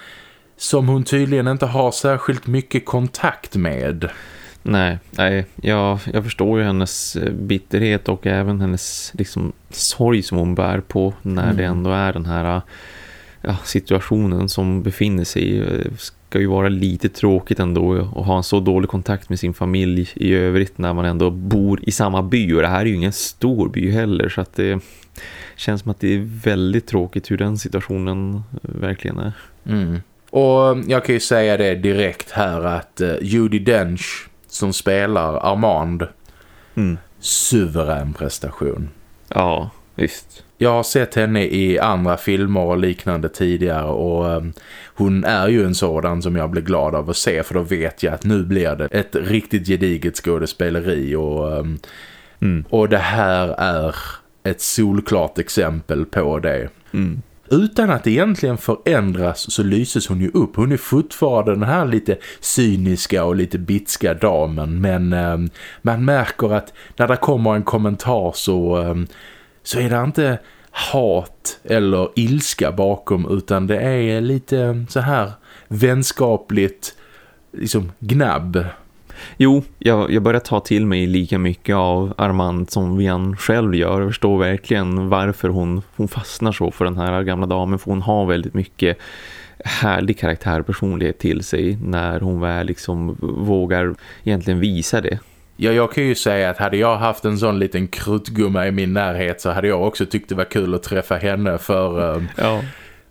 som hon tydligen inte har särskilt mycket kontakt med. Nej, nej jag, jag förstår ju hennes eh, bitterhet och även hennes liksom, sorg som hon bär på när mm. det ändå är den här ja, situationen som befinner sig i. Ska ju vara lite tråkigt ändå att ha en så dålig kontakt med sin familj i övrigt när man ändå bor i samma by och det här är ju ingen stor by heller så att det känns som att det är väldigt tråkigt hur den situationen verkligen är. Mm. Och jag kan ju säga det direkt här att uh, Judy Dench som spelar Armand mm. suverän prestation. Ja, visst. Jag har sett henne i andra filmer och liknande tidigare och um, hon är ju en sådan som jag blir glad av att se för då vet jag att nu blir det ett riktigt gediget skådespeleri och, um, mm. och det här är ett solklart exempel på det. Mm utan att egentligen förändras så lyses hon ju upp. Hon är fortfarande den här lite cyniska och lite bitska damen men eh, man märker att när det kommer en kommentar så, eh, så är det inte hat eller ilska bakom utan det är lite så här vänskapligt liksom gnabb Jo, jag, jag börjar ta till mig lika mycket av Armand som Vian själv gör. Jag förstår verkligen varför hon, hon fastnar så för den här gamla damen. För hon har väldigt mycket härlig karaktär personlighet till sig när hon väl liksom vågar egentligen visa det. Ja, jag kan ju säga att hade jag haft en sån liten kruttgumma i min närhet så hade jag också tyckt det var kul att träffa henne för... Um, ja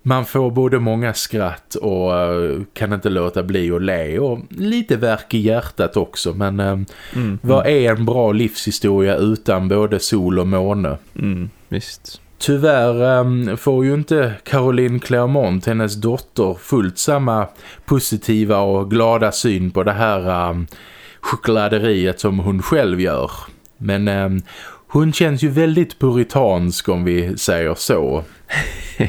man får både många skratt och uh, kan inte låta bli att le och lite verk i hjärtat också. Men uh, mm, vad mm. är en bra livshistoria utan både sol och måne? Mm, visst. Tyvärr um, får ju inte Caroline Clermont, hennes dotter, fullt samma positiva och glada syn på det här um, chokladeriet som hon själv gör. Men um, hon känns ju väldigt puritansk om vi säger så.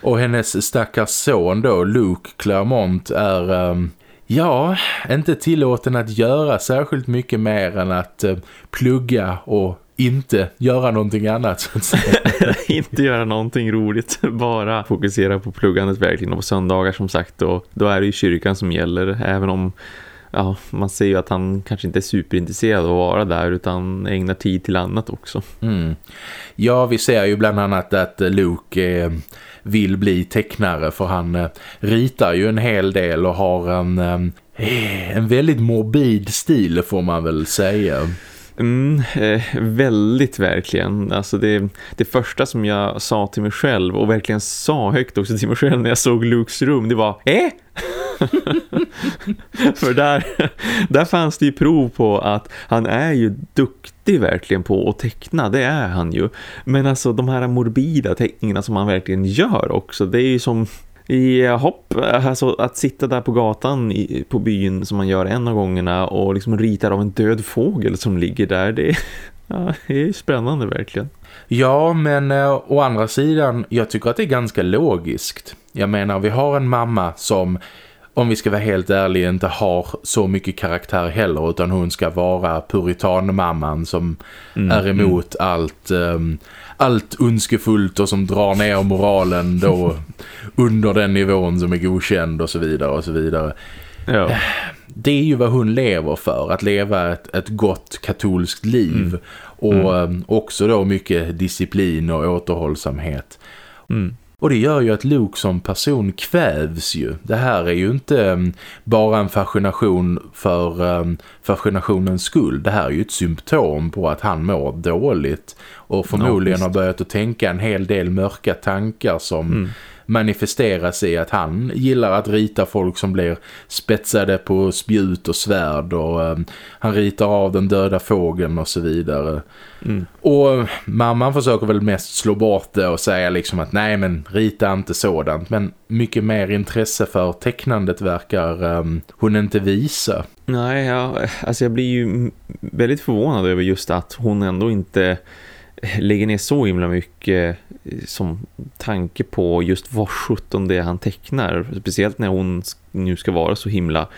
Och hennes stackars son då, Luke Claremont, är... Um, ja, inte tillåten att göra särskilt mycket mer än att uh, plugga och inte göra någonting annat. inte göra någonting roligt, bara fokusera på pluggandet verkligen och på söndagar som sagt. Och då är det ju kyrkan som gäller, även om ja, man ser ju att han kanske inte är superintresserad av att vara där utan ägnar tid till annat också. Mm. Ja, vi ser ju bland annat att Luke eh, vill bli tecknare för han eh, ritar ju en hel del och har en, eh, en väldigt morbid stil får man väl säga. Mm, eh, väldigt verkligen. Alltså det, det första som jag sa till mig själv och verkligen sa högt också till mig själv när jag såg Lukes rum, det var Eh? För där, där fanns det ju prov på att han är ju duktig verkligen på att teckna, det är han ju. Men alltså de här morbida teckningarna som han verkligen gör också, det är ju som i hopp, alltså att sitta där på gatan i, på byn som man gör en av gångerna och liksom ritar av en död fågel som ligger där, det, ja, det är spännande verkligen. Ja, men eh, å andra sidan, jag tycker att det är ganska logiskt. Jag menar, vi har en mamma som om vi ska vara helt ärliga, inte har så mycket karaktär heller utan hon ska vara puritanmamman som mm, är emot mm. allt um, allt önskefullt och som drar ner moralen då under den nivån som är godkänd och så vidare och så vidare. Ja. Det är ju vad hon lever för, att leva ett, ett gott katolskt liv. Mm. Och mm. också då mycket disciplin och återhållsamhet. Mm. Och det gör ju att Luke som person kvävs ju. Det här är ju inte um, bara en fascination för um, fascinationens skull. Det här är ju ett symptom på att han mår dåligt. Och förmodligen ja, har börjat att tänka en hel del mörka tankar som... Mm manifesteras i att han gillar att rita folk som blir spetsade på spjut och svärd och um, han ritar av den döda fågeln och så vidare. Mm. Och mamman försöker väl mest slå bort det och säga liksom att nej men rita inte sådant. Men mycket mer intresse för tecknandet verkar um, hon inte visa. Nej, ja, alltså jag blir ju väldigt förvånad över just att hon ändå inte lägger ner så himla mycket eh, som tanke på just vad 17 det är han tecknar. Speciellt när hon nu ska vara så himla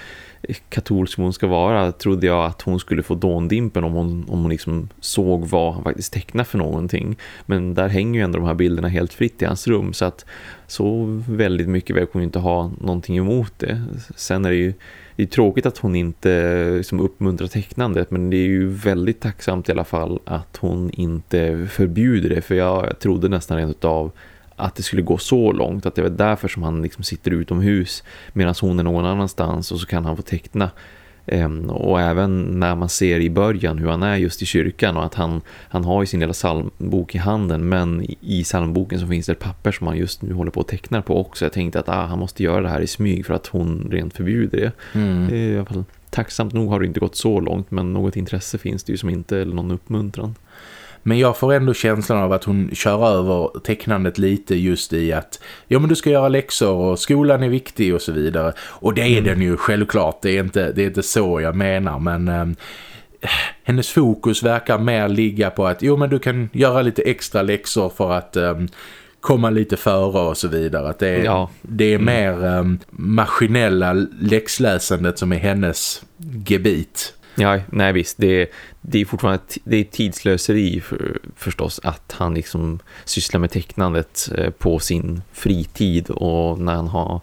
eh, katolsk som hon ska vara trodde jag att hon skulle få dåndimpen om hon, om hon liksom såg vad han faktiskt tecknar för någonting. Men där hänger ju ändå de här bilderna helt fritt i hans rum så att så väldigt mycket väl kommer inte ha någonting emot det. Sen är det ju det är tråkigt att hon inte liksom, uppmuntrar tecknandet men det är ju väldigt tacksamt i alla fall att hon inte förbjuder det för jag trodde nästan rent av att det skulle gå så långt att det var därför som han liksom sitter utomhus medan hon är någon annanstans och så kan han få teckna och även när man ser i början hur han är just i kyrkan och att han, han har ju sin lilla psalmbok i handen men i psalmboken så finns det ett papper som han just nu håller på att teckna på också. Jag tänkte att ah, han måste göra det här i smyg för att hon rent förbjuder det. Mm. är i alla fall, tacksamt nog har det inte gått så långt men något intresse finns det ju som inte eller någon uppmuntran. Men jag får ändå känslan av att hon kör över tecknandet lite just i att ja men du ska göra läxor och skolan är viktig och så vidare. Och det är mm. den ju självklart, det är inte, det är inte så jag menar men... Eh, hennes fokus verkar mer ligga på att jo men du kan göra lite extra läxor för att eh, komma lite före och så vidare. Att det är, ja. det är mm. mer eh, maskinella läxläsandet som är hennes gebit. Ja, nej visst. Det, det är fortfarande det är tidslöseri för, förstås att han liksom sysslar med tecknandet eh, på sin fritid och när han har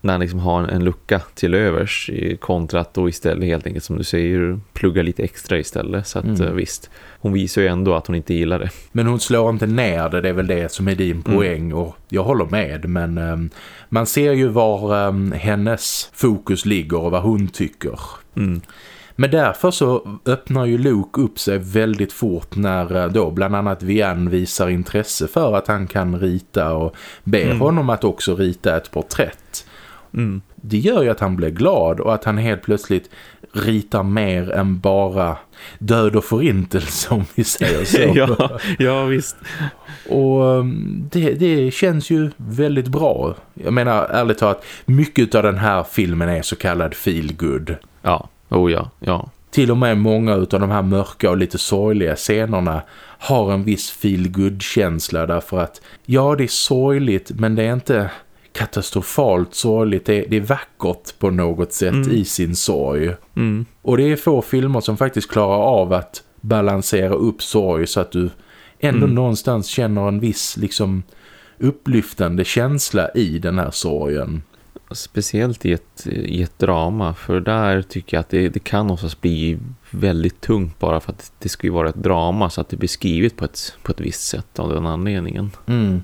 när han liksom har en lucka till övers kontra att då istället helt enkelt som du säger plugga lite extra istället så att mm. Eh, visst, hon visar ju ändå att hon inte gillar det. Men hon slår inte ner det, det är väl det som är din mm. poäng mm. och jag håller med men um, man ser ju var um, hennes fokus ligger och vad hon tycker. Mm. Men därför så öppnar ju Luke upp sig väldigt fort när eh, då bland annat Vian visar intresse för att han kan rita och ber mm. honom att också rita ett porträtt. Mm. Det gör ju att han blir glad och att han helt plötsligt ritar mer än bara död och förintelse om vi säger så. ja, ja, visst. Och um, det, det känns ju väldigt bra. Jag menar ärligt talat, mycket av den här filmen är så kallad feel good. Ja. Oh ja, ja. Till och med många av de här mörka och lite sorgliga scenerna har en viss feel-good-känsla därför att ja, det är sorgligt men det är inte katastrofalt sorgligt. Det är, det är vackert på något sätt mm. i sin sorg. Mm. Och det är få filmer som faktiskt klarar av att balansera upp sorg så att du ändå mm. någonstans känner en viss liksom upplyftande känsla i den här sorgen. Speciellt i ett, i ett drama för där tycker jag att det, det kan oftast bli väldigt tungt bara för att det ska ju vara ett drama så att det blir skrivet på ett, på ett visst sätt av den anledningen. Mm.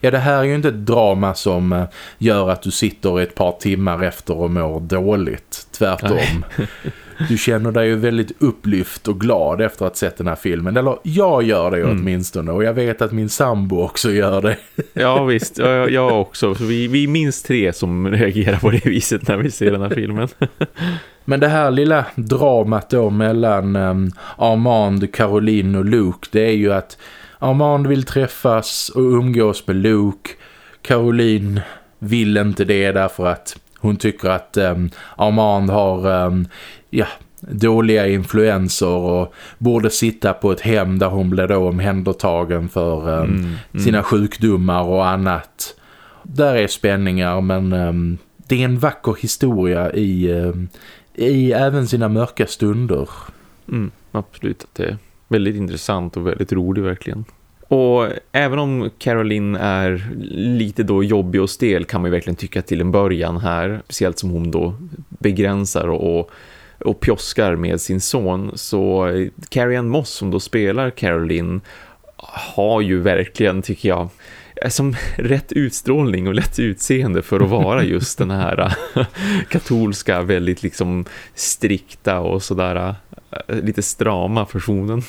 Ja det här är ju inte ett drama som eh, gör att du sitter ett par timmar efter och mår dåligt. Tvärtom. du känner dig ju väldigt upplyft och glad efter att ha sett den här filmen. Eller jag gör det mm. åtminstone och jag vet att min sambo också gör det. ja visst, jag, jag också. Så vi, vi är minst tre som reagerar på det viset när vi ser den här filmen. Men det här lilla dramat då mellan um, Armand, Caroline och Luke det är ju att Armand vill träffas och umgås med Luke. Caroline vill inte det därför att hon tycker att um, Armand har um, ja, dåliga influenser och borde sitta på ett hem där hon blir då omhändertagen för um, mm, mm. sina sjukdomar och annat. Där är spänningar men um, det är en vacker historia i, um, i även sina mörka stunder. Mm, absolut, det är väldigt intressant och väldigt rolig verkligen. Och även om Caroline är lite då jobbig och stel kan man ju verkligen tycka till en början här. Speciellt som hon då begränsar och, och pjoskar med sin son. Så Carrie Ann Moss som då spelar Caroline har ju verkligen tycker jag som rätt utstrålning och lätt utseende för att vara just den här katolska, väldigt liksom strikta och sådär Eh, lite strama personen.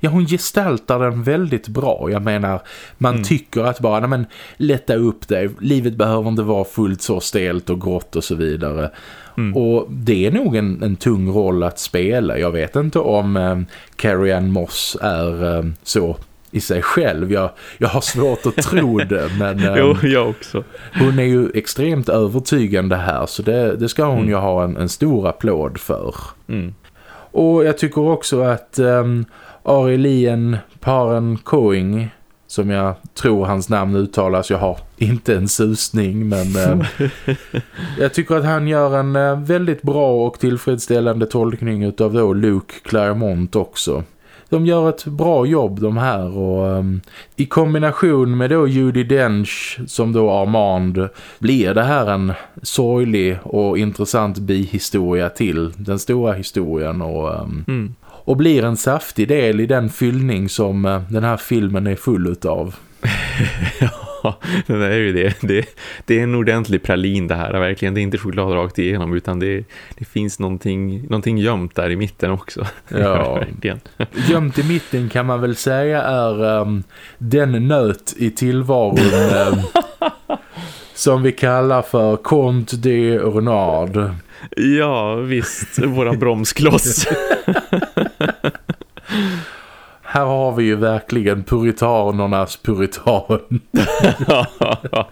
Ja, hon gestaltar den väldigt bra. Jag menar, man mm. tycker att bara, nej men lätta upp det. Livet behöver inte vara fullt så stelt och grått och så vidare. Mm. Och det är nog en, en tung roll att spela. Jag vet inte om eh, Carrie Ann Moss är eh, så i sig själv. Jag, jag har svårt att tro det. Men, jo, eh, jag också. Hon är ju extremt övertygande här så det, det ska hon mm. ju ha en, en stor applåd för. Mm. Och jag tycker också att um, Aurelien Paren Coing som jag tror hans namn uttalas, jag har inte en susning men uh, jag tycker att han gör en uh, väldigt bra och tillfredsställande tolkning utav då Luke Claremont också. De gör ett bra jobb de här och um, i kombination med då Judy Dench som då Armand blir det här en sorglig och intressant bihistoria till. Den stora historien och, um, mm. Och blir en saftig del i den fyllning som uh, den här filmen är full utav. Ja, det är ju det. det. Det är en ordentlig pralin det här. Verkligen, det är inte choklad rakt igenom utan det, det finns någonting, någonting gömt där i mitten också. Ja, gömt i mitten kan man väl säga är um, den nöt i tillvaron um, som vi kallar för Comte de Renard. Ja, visst. Våra bromskloss. här har vi ju verkligen puritanernas puritan.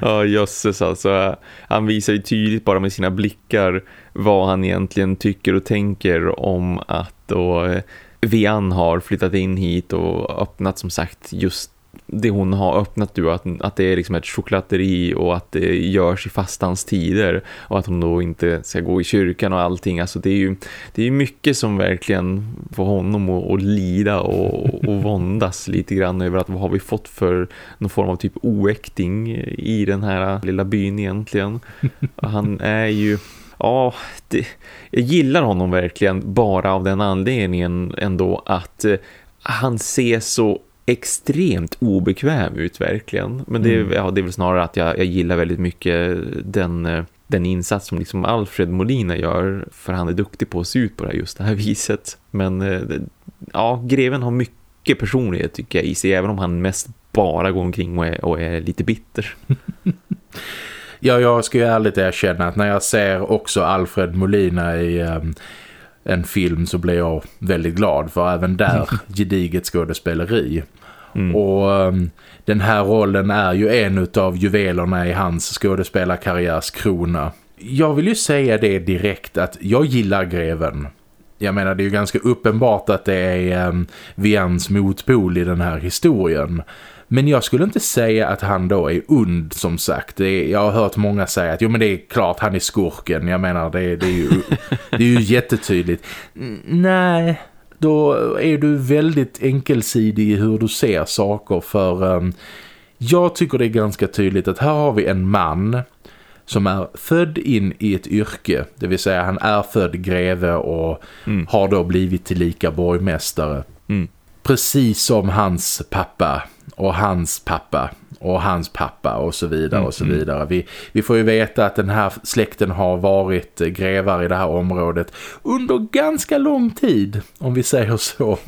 ja, jösses alltså. Han visar ju tydligt bara med sina blickar vad han egentligen tycker och tänker om att då eh, Vian har flyttat in hit och öppnat som sagt just det hon har öppnat nu att, att det är liksom ett chokladeri och att det görs i fastans tider och att hon då inte ska gå i kyrkan och allting. Alltså det är ju det är mycket som verkligen får honom att, att lida och, och våndas lite grann över att vad har vi fått för någon form av typ oäkting i den här lilla byn egentligen. Han är ju ja, det, jag gillar honom verkligen bara av den anledningen ändå att eh, han ser så extremt obekväm ut verkligen. Men det, mm. ja, det är väl snarare att jag, jag gillar väldigt mycket den, eh, den insats som liksom Alfred Molina gör. För han är duktig på att se ut på det här, just det här viset. Men eh, ja, greven har mycket personlighet tycker jag i sig. Även om han mest bara går omkring och är, och är lite bitter. ja, jag ska ju ärligt erkänna att när jag ser också Alfred Molina i... Um en film så blir jag väldigt glad för även där gediget skådespeleri. Mm. Och um, den här rollen är ju en av juvelerna i hans skådespelarkarriärs krona. Jag vill ju säga det direkt att jag gillar greven. Jag menar det är ju ganska uppenbart att det är um, Vians motpol i den här historien. Men jag skulle inte säga att han då är und som sagt. Är, jag har hört många säga att jo men det är klart han är skurken. Jag menar det, det, är, ju, det är ju jättetydligt. Nej, då är du väldigt enkelsidig i hur du ser saker för um, jag tycker det är ganska tydligt att här har vi en man som är född in i ett yrke. Det vill säga han är född greve och mm. har då blivit tillika borgmästare. Mm. Precis som hans pappa och hans pappa och hans pappa och så vidare och så mm, mm. vidare. Vi, vi får ju veta att den här släkten har varit grevar i det här området under ganska lång tid, om vi säger så.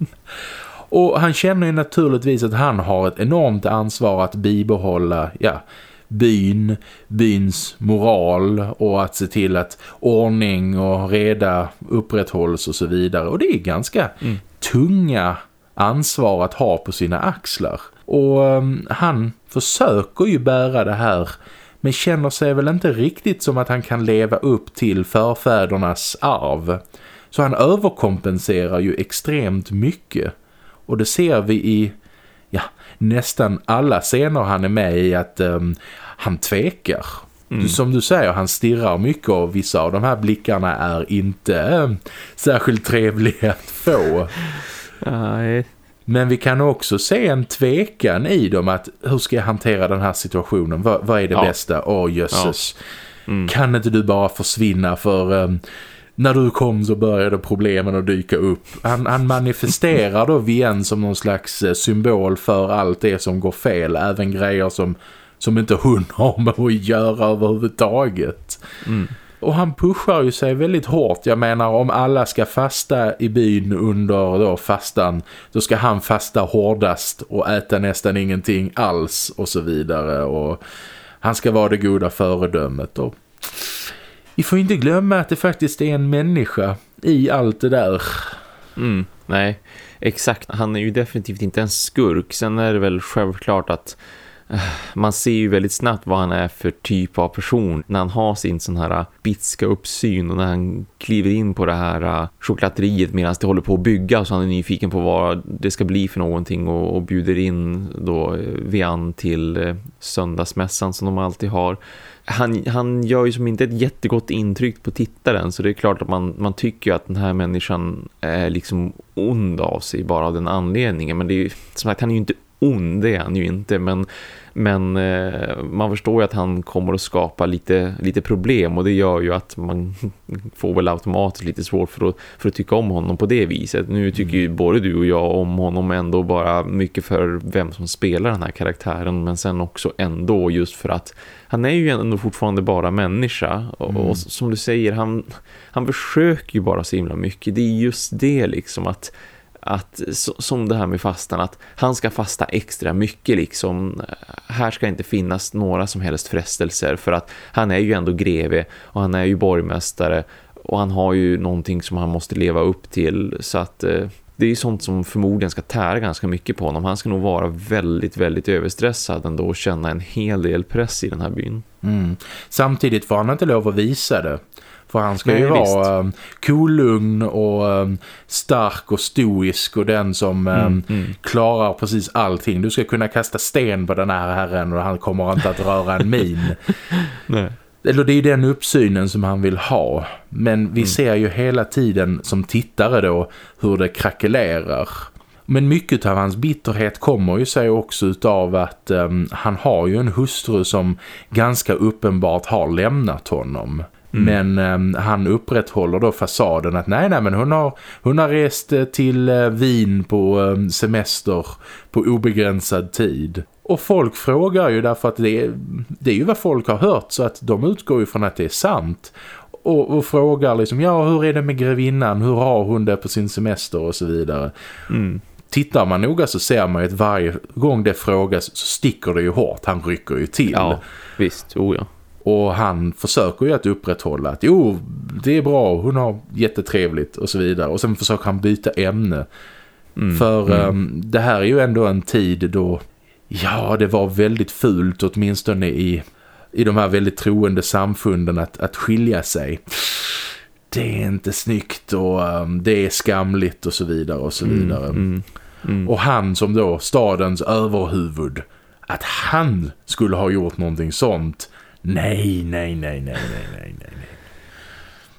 och han känner ju naturligtvis att han har ett enormt ansvar att bibehålla, ja, byn, byns moral och att se till att ordning och reda upprätthålls och så vidare. Och det är ganska mm. tunga ansvar att ha på sina axlar. Och um, han försöker ju bära det här men känner sig väl inte riktigt som att han kan leva upp till förfädernas arv. Så han överkompenserar ju extremt mycket. Och det ser vi i ja, nästan alla scener han är med i att um, han tvekar. Mm. Som du säger, han stirrar mycket och vissa av de här blickarna är inte um, särskilt trevliga att få. Nej, Men vi kan också se en tvekan i dem att hur ska jag hantera den här situationen? Vad, vad är det ja. bästa? Åh oh, jösses. Ja. Mm. Kan inte du bara försvinna för... Um, när du kom så började problemen att dyka upp. Han, han manifesterar då Vien som någon slags eh, symbol för allt det som går fel. Även grejer som, som inte hon har med att göra överhuvudtaget. Mm. Och han pushar ju sig väldigt hårt. Jag menar om alla ska fasta i byn under då fastan. Då ska han fasta hårdast och äta nästan ingenting alls och så vidare. Och han ska vara det goda föredömet. Och vi får inte glömma att det faktiskt är en människa i allt det där. Mm, nej, exakt. Han är ju definitivt inte en skurk. Sen är det väl självklart att man ser ju väldigt snabbt vad han är för typ av person när han har sin sån här bitska uppsyn och när han kliver in på det här äh, chokladeriet medan det håller på att bygga så han är nyfiken på vad det ska bli för någonting och, och bjuder in då äh, Vian till äh, söndagsmässan som de alltid har. Han, han gör ju som inte ett jättegott intryck på tittaren så det är klart att man, man tycker att den här människan är liksom ond av sig bara av den anledningen men det är ju, som sagt han är ju inte ond är han ju inte men men eh, man förstår ju att han kommer att skapa lite, lite problem och det gör ju att man får väl automatiskt lite svårt för att, för att tycka om honom på det viset. Nu tycker ju mm. både du och jag om honom ändå bara mycket för vem som spelar den här karaktären men sen också ändå just för att han är ju ändå fortfarande bara människa och, mm. och som du säger, han, han försöker ju bara så himla mycket. Det är just det liksom att att som det här med fastan att han ska fasta extra mycket liksom här ska inte finnas några som helst frestelser för att han är ju ändå greve och han är ju borgmästare och han har ju någonting som han måste leva upp till så att eh, det är ju sånt som förmodligen ska tära ganska mycket på honom. Han ska nog vara väldigt, väldigt överstressad ändå och känna en hel del press i den här byn. Mm. Samtidigt får han inte lov att visa det. För han ska Nej, ju vara um, kolugn och um, stark och stoisk och den som mm, mm. klarar precis allting. Du ska kunna kasta sten på den här herren och han kommer inte att röra en min. Nej. Eller det är den uppsynen som han vill ha. Men vi mm. ser ju hela tiden som tittare då hur det krackelerar. Men mycket av hans bitterhet kommer ju sig också utav att um, han har ju en hustru som ganska uppenbart har lämnat honom. Mm. Men um, han upprätthåller då fasaden att nej, nej men hon har, hon har rest eh, till uh, Wien på um, semester på obegränsad tid. Och folk frågar ju därför att det är, det är ju vad folk har hört så att de utgår ju från att det är sant. Och, och, frågar liksom, ja hur är det med grevinnan, hur har hon det på sin semester och så vidare. Mm. Tittar man noga så ser man ju att varje gång det frågas så sticker det ju hårt, han rycker ju till. Ja, visst, oh ja. Och han försöker ju att upprätthålla att jo, det är bra, hon har jättetrevligt och så vidare. Och sen försöker han byta ämne. Mm, För mm. Um, det här är ju ändå en tid då, ja det var väldigt fult åtminstone i, i de här väldigt troende samfunden att, att skilja sig. Det är inte snyggt och um, det är skamligt och så vidare och så mm, vidare. Mm, mm, och han som då stadens överhuvud, att han skulle ha gjort någonting sånt Nej, nej, nej, nej, nej, nej, nej.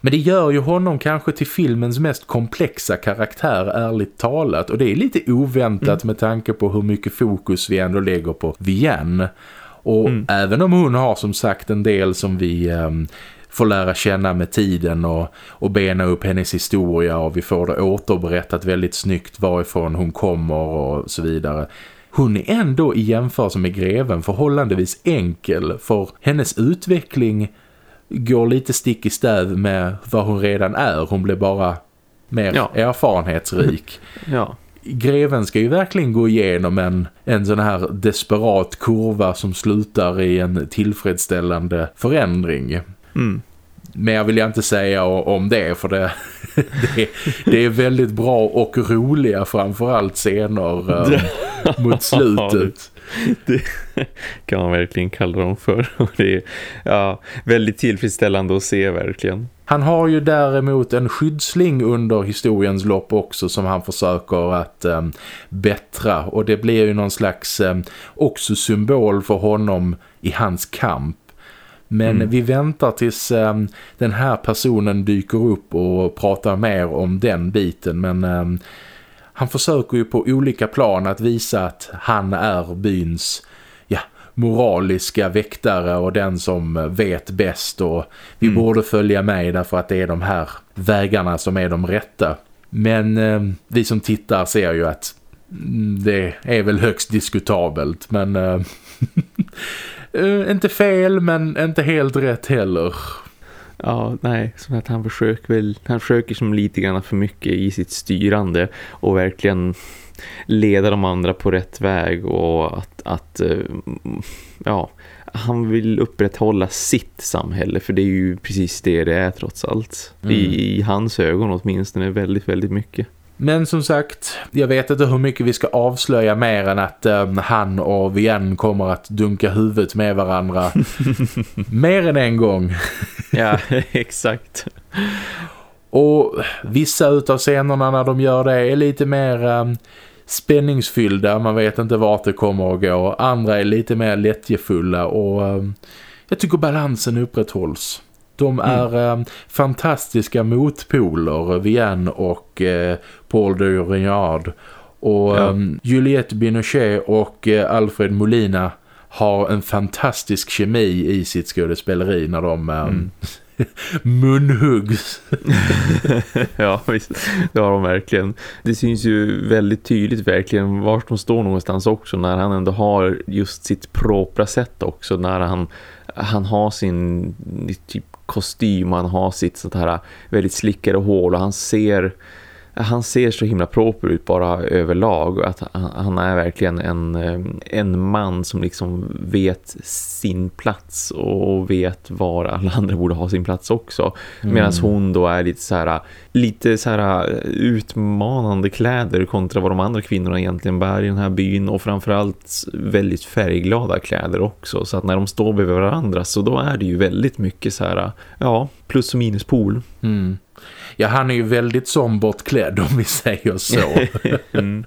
Men det gör ju honom kanske till filmens mest komplexa karaktär, ärligt talat. Och det är lite oväntat mm. med tanke på hur mycket fokus vi ändå lägger på Vienne. Och mm. även om hon har som sagt en del som vi um, får lära känna med tiden och, och bena upp hennes historia och vi får det återberättat väldigt snyggt varifrån hon kommer och så vidare hon är ändå i jämförelse med greven förhållandevis enkel för hennes utveckling går lite stick i stäv med vad hon redan är. Hon blir bara mer ja. erfarenhetsrik. ja. Greven ska ju verkligen gå igenom en, en sån här desperat kurva som slutar i en tillfredsställande förändring. Mm mer vill jag inte säga om det för det, det, det är väldigt bra och roliga framförallt scener um, mot slutet. Det kan man verkligen kalla dem för. Det är ja, väldigt tillfredsställande att se verkligen. Han har ju däremot en skyddsling under historiens lopp också som han försöker att um, bättra. Och det blir ju någon slags um, också symbol för honom i hans kamp men mm. vi väntar tills um, den här personen dyker upp och pratar mer om den biten. Men um, han försöker ju på olika plan att visa att han är byns ja, moraliska väktare och den som vet bäst och vi mm. borde följa med därför att det är de här vägarna som är de rätta. Men eh, vi som tittar ser ju att det är väl högst diskutabelt men eh, inte fel men inte helt rätt heller. Ja, nej, som att han försöker väl, han försöker som lite grann för mycket i sitt styrande och verkligen leda de andra på rätt väg och att, att eh, ja, han vill upprätthålla sitt samhälle för det är ju precis det det är trots allt. Mm. I, I hans ögon åtminstone väldigt, väldigt mycket. Men som sagt, jag vet inte hur mycket vi ska avslöja mer än att um, han och Vian kommer att dunka huvudet med varandra mer än en gång. ja, exakt. Och vissa utav scenerna när de gör det är lite mer um, spänningsfyllda. Man vet inte vart det kommer att gå. Andra är lite mer lättjefulla och um, jag tycker balansen upprätthålls. De mm. är mm. fantastiska motpoler, Vienne och eh, Paul de Rignard. Och ja. um, Juliette Binochet och eh, Alfred Molina har en fantastisk kemi i sitt skådespeleri när de um, mm. munhuggs. ja, visst. Det har de verkligen. Det syns ju väldigt tydligt verkligen vart de står någonstans också när han ändå har just sitt propra sätt också. När han, han har sin typ kostym han har sitt sånt här väldigt slickade hår och han ser han ser så himla proper ut bara överlag att han är verkligen en, eh, en man som liksom vet sin plats och vet var alla andra borde ha sin plats också. Mm. Medan hon då är lite så här lite så här utmanande kläder kontra vad de andra kvinnorna egentligen bär i den här byn och framförallt väldigt färgglada kläder också så att när de står bredvid varandra så då är det ju väldigt mycket så här ja, plus och minus pool. Mm. Ja, han är ju väldigt sombortklädd om vi säger så. mm.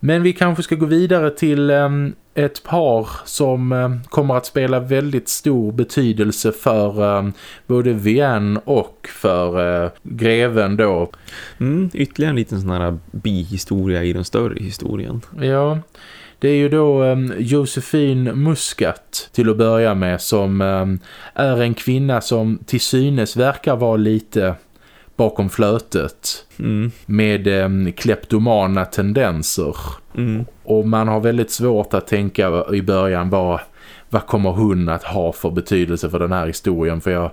Men vi kanske ska gå vidare till um, ett par som um, kommer att spela väldigt stor betydelse för um, både Vienne och för uh, greven då. Mm, ytterligare en liten sån här bihistoria i den större historien. Ja, det är ju då um, Josefine Muscat till att börja med som um, är en kvinna som till synes verkar vara lite bakom flötet mm. med um, kleptomana tendenser. Mm. Och man har väldigt svårt att tänka i början vad, vad kommer hon att ha för betydelse för den här historien för jag,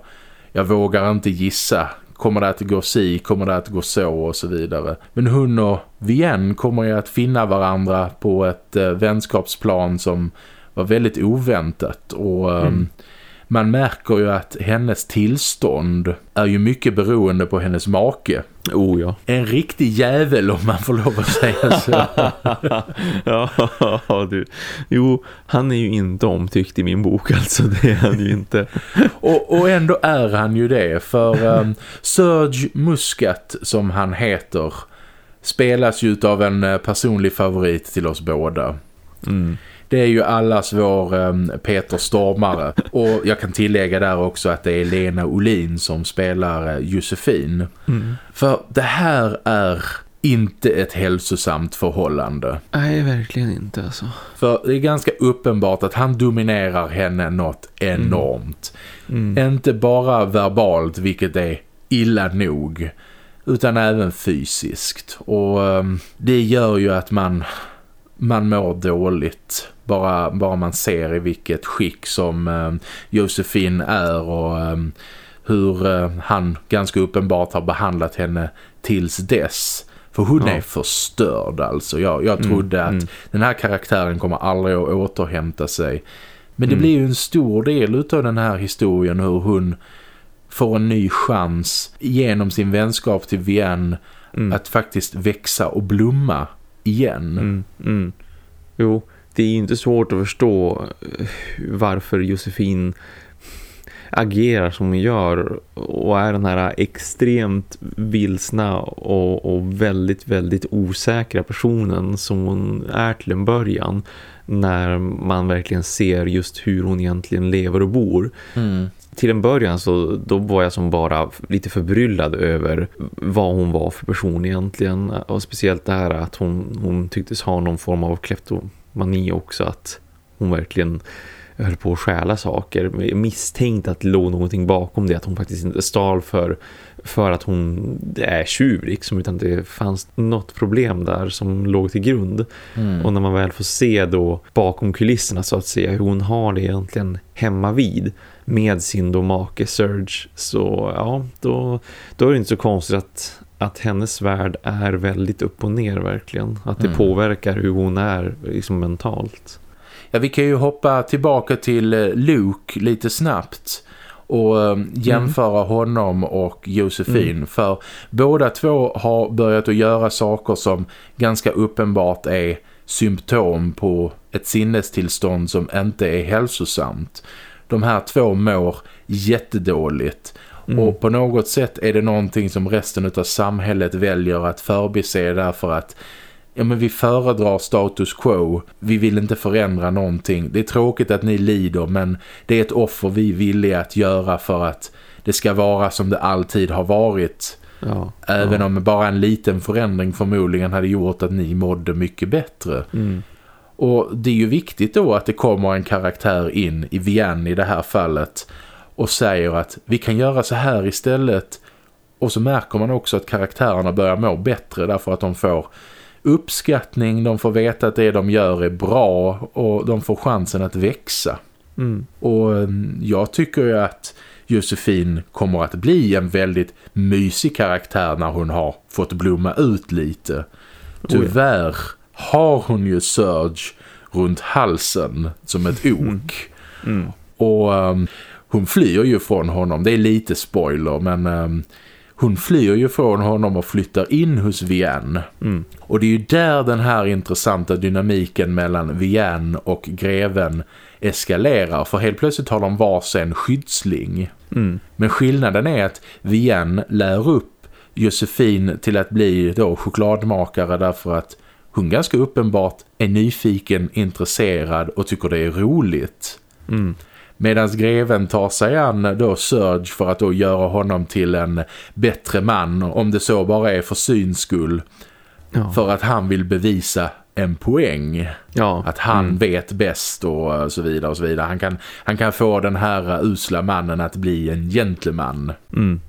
jag vågar inte gissa Kommer det att gå si, kommer det att gå så och så vidare. Men hon och Vienne kommer ju att finna varandra på ett eh, vänskapsplan som var väldigt oväntat och mm. um, man märker ju att hennes tillstånd är ju mycket beroende på hennes make. Oh ja. En riktig jävel om man får lov att säga så. ja, du. Jo, han är ju inte omtyckt i min bok alltså, det är han ju inte. och, och ändå är han ju det, för um, Serge Muscat som han heter spelas ju av en eh, personlig favorit till oss båda. Mm det är ju allas vår um, Peter Stormare. Och jag kan tillägga där också att det är Lena Olin som spelar uh, Josefin. Mm. För det här är inte ett hälsosamt förhållande. Nej, verkligen inte alltså. För det är ganska uppenbart att han dominerar henne något enormt. Mm. Mm. Inte bara verbalt, vilket är illa nog. Utan även fysiskt. Och um, det gör ju att man man mår dåligt. Bara, bara man ser i vilket skick som eh, Josefin är och eh, hur eh, han ganska uppenbart har behandlat henne tills dess. För hon ja. är förstörd alltså. Jag, jag mm, trodde mm, att mm. den här karaktären kommer aldrig att återhämta sig. Men det mm. blir ju en stor del av den här historien hur hon får en ny chans genom sin vänskap till Vienne mm. att faktiskt växa och blomma igen. Mm, mm. Jo, det är inte svårt att förstå eh, varför Josefin agerar som hon gör och är den här extremt vilsna och, och väldigt, väldigt osäkra personen som hon är till en början när man verkligen ser just hur hon egentligen lever och bor. Mm. Till en början så då var jag som bara lite förbryllad över vad hon var för person egentligen. Och speciellt det här att hon, hon tycktes ha någon form av kleptomani också. Att hon verkligen höll på att stjäla saker. Jag misstänkte att det låg någonting bakom det. Att hon faktiskt inte stal för, för att hon är tjuv liksom. Utan det fanns något problem där som låg till grund. Mm. Och när man väl får se då bakom kulisserna så att säga hur hon har det egentligen hemma vid med sin då make Serge. Så ja, då, då är det inte så konstigt att, att hennes värld är väldigt upp och ner verkligen. Att det mm. påverkar hur hon är liksom mentalt. Ja, vi kan ju hoppa tillbaka till eh, Luke lite snabbt och eh, jämföra mm. honom och Josefin mm. för båda två har börjat att göra saker som ganska uppenbart är symptom på ett sinnestillstånd som inte är hälsosamt. De här två mår jättedåligt mm. och på något sätt är det någonting som resten av samhället väljer att förbise därför att ja men vi föredrar status quo. Vi vill inte förändra någonting. Det är tråkigt att ni lider men det är ett offer vi är villiga att göra för att det ska vara som det alltid har varit. Ja, Även ja. om bara en liten förändring förmodligen hade gjort att ni mådde mycket bättre. Mm. Och det är ju viktigt då att det kommer en karaktär in i Vian i det här fallet och säger att vi kan göra så här istället. Och så märker man också att karaktärerna börjar må bättre därför att de får uppskattning, de får veta att det de gör är bra och de får chansen att växa. Mm. Och mm, jag tycker ju att Josefin kommer att bli en väldigt mysig karaktär när hon har fått blomma ut lite. Tyvärr har hon ju Serge runt halsen som ett ok. Mm. Mm. Och um, hon flyr ju från honom. Det är lite spoiler men um, hon flyr ju från honom och flyttar in hos Vienne. Mm. Och det är ju där den här intressanta dynamiken mellan Vienne och greven eskalerar. För helt plötsligt har de varsin skyddsling. Mm. Men skillnaden är att Vienne lär upp Josefin till att bli då chokladmakare därför att hon ganska uppenbart är nyfiken, intresserad och tycker det är roligt. Mm. Medan greven tar sig an då Serge för att då göra honom till en bättre man. Om det så bara är för syns skull. Ja. För att han vill bevisa en poäng. Ja. Att han mm. vet bäst och så vidare och så vidare. Han kan, han kan få den här usla mannen att bli en gentleman. Mm.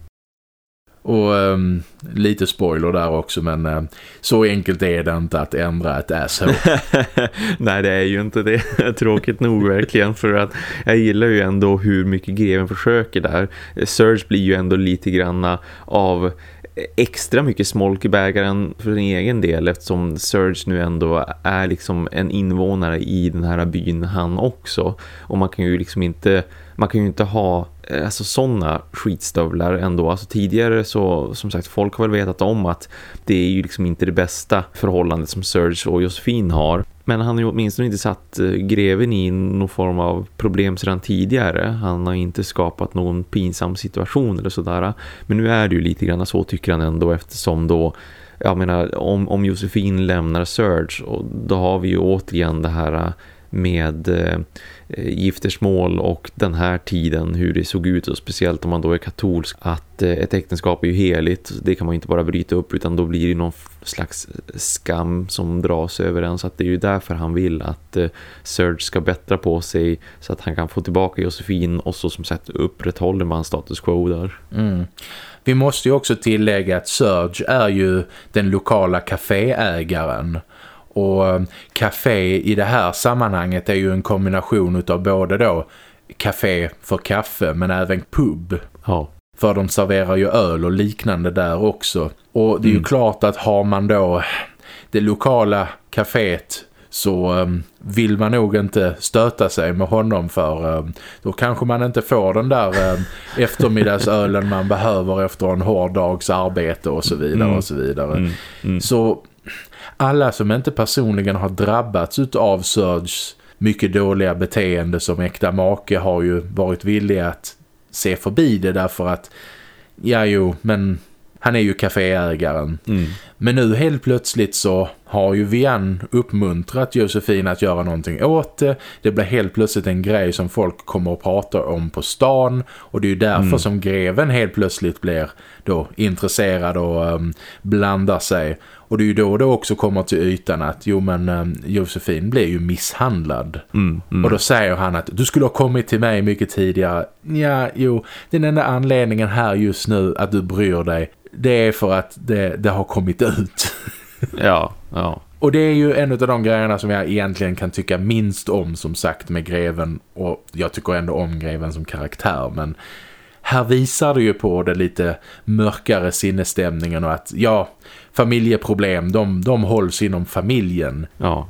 Och um, lite spoiler där också men um, så enkelt är det inte att ändra ett asshole. Nej det är ju inte det. Tråkigt nog verkligen för att jag gillar ju ändå hur mycket greven försöker där. Surge blir ju ändå lite granna av extra mycket smolk i bägaren för sin egen del eftersom Surge nu ändå är liksom en invånare i den här byn han också. Och man kan ju liksom inte man kan ju inte ha Eh, alltså sådana skitstövlar ändå. Alltså tidigare så, som sagt, folk har väl vetat om att det är ju liksom inte det bästa förhållandet som Serge och Josefin har. Men han har ju åtminstone inte satt eh, greven i någon form av problem sedan tidigare. Han har inte skapat någon pinsam situation eller sådär. Men nu är det ju lite grann så tycker han ändå eftersom då jag menar, om, om Josefin lämnar Serge och då har vi ju återigen det här eh, med Eh, giftersmål och den här tiden hur det såg ut och speciellt om man då är katolsk att eh, ett äktenskap är ju heligt det kan man inte bara bryta upp utan då blir det någon slags eh, skam som dras över en så att det är ju därför han vill att Serge ska bättra på sig så att han kan få tillbaka Josefin och så som sagt upprätthåller man status quo där. Mm. Vi måste ju också tillägga att Serge är ju den lokala kaféägaren och eh, café i det här sammanhanget är ju en kombination av både då café för kaffe men även pub. Ja. För de serverar ju öl och liknande där också. Och det är ju mm. klart att har man då det lokala kaféet så um, vill man nog inte stöta sig med honom för um, då kanske man inte får den där eftermiddagsölen man behöver efter en hård dags arbete och så vidare mm. och så vidare. Mm. Mm. Så alla som inte personligen har drabbats av Serges mycket dåliga beteende som äkta make har ju varit villiga att se förbi det därför att ja jo, men han är ju kaféägaren. Mm. Men nu helt plötsligt så har ju Vian uppmuntrat Josefin att göra någonting åt det. Det blir helt plötsligt en grej som folk kommer att prata om på stan. Och det är ju därför Mm. som greven helt plötsligt blir då intresserad och um, blandar sig. Och det är ju då det också kommer till ytan att jo men um, Josefin blir ju misshandlad. Mm. Mm. Och då säger han att du skulle ha kommit till mig mycket tidigare. Ja, jo, den enda anledningen här just nu att du bryr dig det är för att det, det har kommit ut. Ja, ja. Och det är ju en av de grejerna som jag egentligen kan tycka minst om som sagt med greven. Och jag tycker ändå om greven som karaktär men här visar det ju på det lite mörkare sinnesstämningen och att ja, familjeproblem de, de hålls inom familjen. Ja,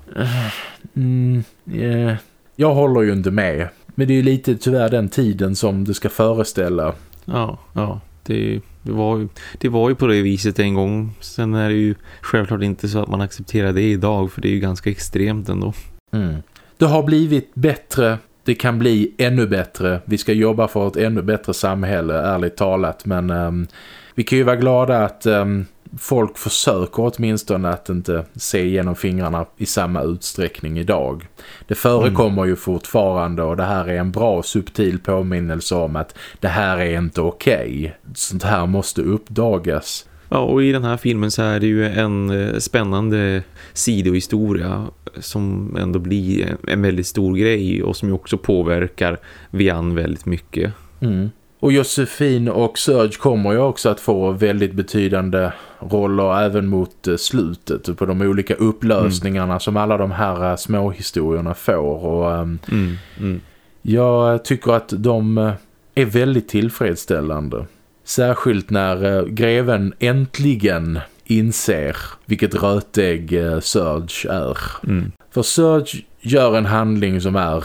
Mm, eh, jag håller ju inte med. Men det är ju lite tyvärr den tiden som det ska föreställa. ja, ja. Det, det, var ju, det var ju på det viset en gång. Sen är det ju självklart inte så att man accepterar det idag för det är ju ganska extremt ändå. Mm. Det har blivit bättre. Det kan bli ännu bättre. Vi ska jobba för ett ännu bättre samhälle, ärligt talat. Men ehm, vi kan ju vara glada att ehm, folk försöker åtminstone att inte se genom fingrarna i samma utsträckning idag. Det förekommer ju fortfarande och det här är en bra subtil påminnelse om att det här är inte okej. Sånt här måste uppdagas. Ja, och i den här filmen så är det ju en eh, spännande sidohistoria som ändå blir en väldigt stor grej och som ju också påverkar Vian väldigt mycket. Mm. Och Josefin och Serge kommer ju också att få väldigt betydande roller även mot eh, slutet på de olika upplösningarna som alla de här eh, små historierna får. Och ehm, Mm, mm. jag tycker att de eh, är väldigt tillfredsställande. Särskilt när greven äntligen inser vilket rötägg Serge är. Mm. För Serge gör en handling som är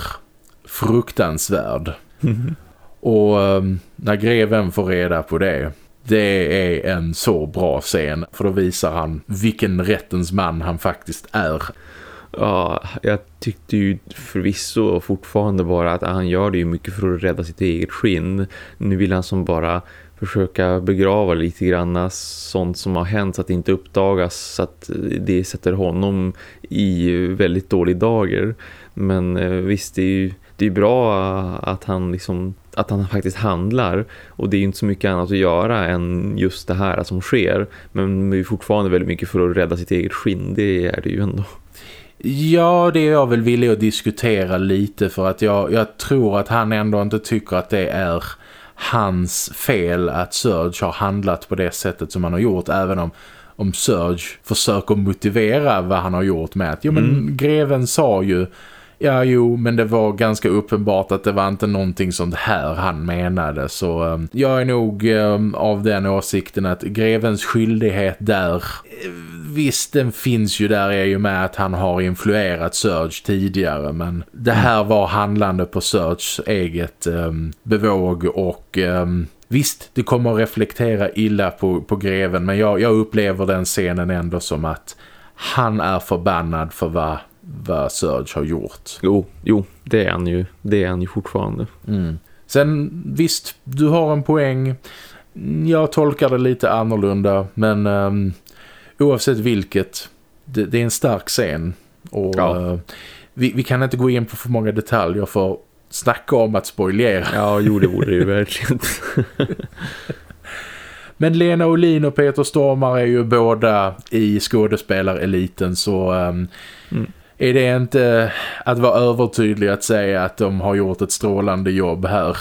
fruktansvärd. Och ehm, när greven får reda på det, det är en så bra scen. För då visar han vilken rättens man han faktiskt är. Ja, jag tyckte ju förvisso fortfarande bara att han gör det ju mycket för att rädda sitt eget skinn. Nu vill han som bara försöka begrava lite grann sånt som har hänt så att det inte uppdagas så att det sätter honom i väldigt dålig dager. Men eh, visst, det är ju det är bra att han liksom att han faktiskt handlar och det är ju inte så mycket annat att göra än just det här som sker men det är fortfarande väldigt mycket för att rädda sitt eget skinn, det är det ju ändå. Ja, det är jag väl villig att diskutera lite för att jag, jag tror att han ändå inte tycker att det är hans fel att Serge har handlat på det sättet som han har gjort även om om Serge försöker motivera vad han har gjort med att jo men Mm. greven sa ju ja jo men det var ganska uppenbart att det var inte någonting sånt här han menade. Så um, jag är nog um, av den åsikten att grevens skyldighet där eh, visst den finns ju där är ju med att han har influerat Serge tidigare. Men det här var handlande på Serges eget um, bevåg och um, Visst, det kommer att reflektera illa på, på greven. Men jag, jag upplever den scenen ändå som att han är förbannad för vad, vad Serge har gjort. Jo, jo, det är han ju. Det är han ju fortfarande. Mm. Sen visst, du har en poäng. Jag tolkar det lite annorlunda men um, oavsett vilket, det, det är en stark scen. Och Ja. eh, vi, vi kan inte gå in på för många detaljer för snacka om att spoilera. Ja, jo, det vore det ju verkligen. Men Lena Olin och Peter Stormar är ju båda i skådespelareliten så um, Mm. Är det inte att vara övertydlig att säga att de har gjort ett strålande jobb här.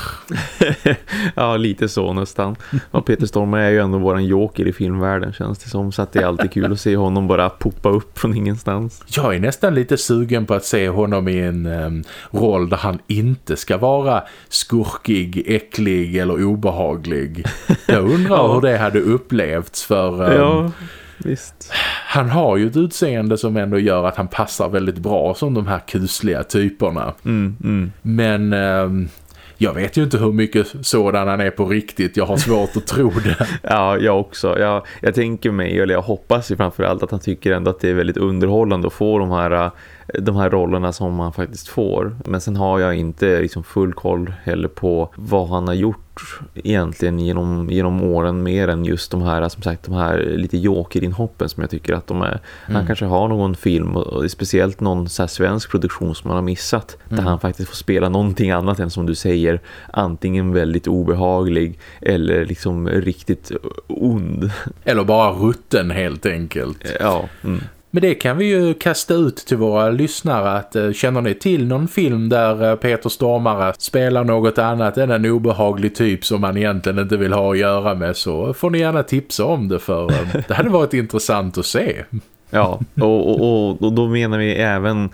ja, lite så nästan. Och Peter Stormare är ju ändå våran joker i filmvärlden känns det som. Så att det är alltid kul att se honom bara poppa upp från ingenstans. Jag är nästan lite sugen på att se honom i en um, roll där han inte ska vara skurkig, äcklig eller obehaglig. Jag undrar Ja. hur det hade upplevts för um, Ja, visst. han har ju ett utseende som ändå gör att han passar väldigt bra som de här kusliga typerna. Mm, mm. Men ehm, jag vet ju inte hur mycket sådan han är på riktigt. Jag har svårt att tro det. Ja, jag också. Jag, jag tänker mig, eller jag hoppas ju framförallt att han tycker ändå att det är väldigt underhållande att få de här de här rollerna som man faktiskt får. Men sen har jag inte liksom full koll heller på vad han har gjort egentligen genom, genom åren mer än just de här, som sagt, de här lite jokerinhoppen som jag tycker att de är. Mm. Han kanske har någon film, och speciellt någon så svensk produktion som man har missat, mm. där han faktiskt får spela någonting annat än som du säger, antingen väldigt obehaglig eller liksom riktigt ond. Eller bara rutten helt enkelt. Ja, mm. Men det kan vi ju kasta ut till våra lyssnare att uh, känner ni till någon film där uh, Peter Stormare spelar något annat än en obehaglig typ som man egentligen inte vill ha att göra med så får ni gärna tipsa om det för uh, det hade varit intressant att se. Ja, och, och, och, och då menar vi även Eh,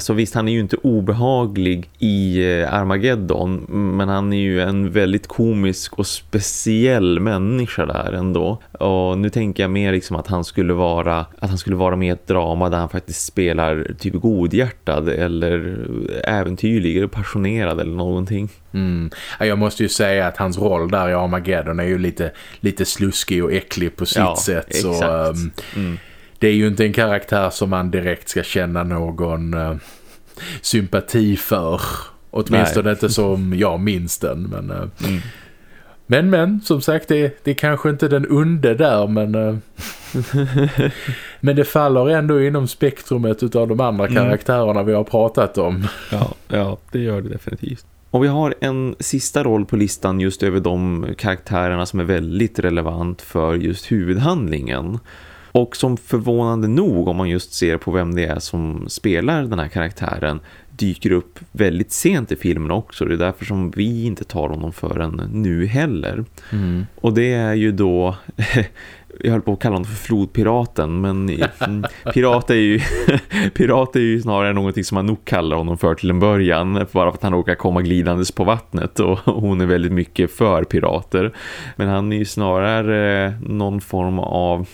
så visst, han är ju inte obehaglig i eh, Armageddon men han är ju en väldigt komisk och speciell människa där ändå. Och nu tänker jag mer liksom att han skulle vara att han skulle vara med i ett drama där han faktiskt spelar typ godhjärtad eller äventyrlig eller passionerad eller någonting. Mm. Jag måste ju säga att hans roll där i Armageddon är ju lite, lite sluskig och äcklig på sitt ja, sätt. Exakt. Så, um, mm det är ju inte en karaktär som man direkt ska känna någon uh, sympati för. Åtminstone Nej. inte som jag minns den. Men, uh, mm. men, men, som sagt, det, det är kanske inte den unde där, men... Uh, men det faller ändå inom spektrumet av de andra mm. karaktärerna vi har pratat om. Ja, ja, det gör det definitivt. Och vi har en sista roll på listan just över de karaktärerna som är väldigt relevant för just huvudhandlingen. Och som förvånande nog om man just ser på vem det är som spelar den här karaktären dyker upp väldigt sent i filmen också. Det är därför som vi inte tar honom förrän nu heller. Mm. Och det är ju då... jag höll på att kalla honom för flodpiraten men pirat är ju pirat är ju snarare någonting som man nog kallar honom för till en början bara för att han råkar komma glidandes på vattnet och hon är väldigt mycket för pirater men han är ju snarare någon form av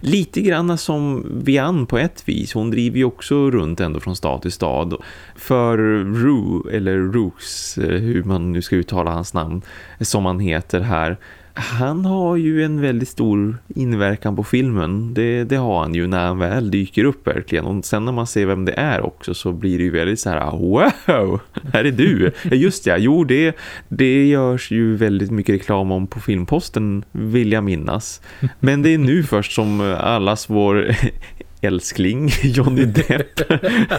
Lite grann som Vian på ett vis. Hon driver ju också runt ändå från stad till stad. För Rue, eller Rooks, eh, hur man nu ska uttala hans namn, eh, som han heter här han har ju en väldigt stor inverkan på filmen. Det, det, har han ju när han väl dyker upp verkligen. Och sen när man ser vem det är också så blir det ju väldigt så här, ah, wow, här är du. Just ja, jo det, det görs ju väldigt mycket reklam om på filmposten vill jag minnas. Men det är nu först som allas vår älskling Johnny Depp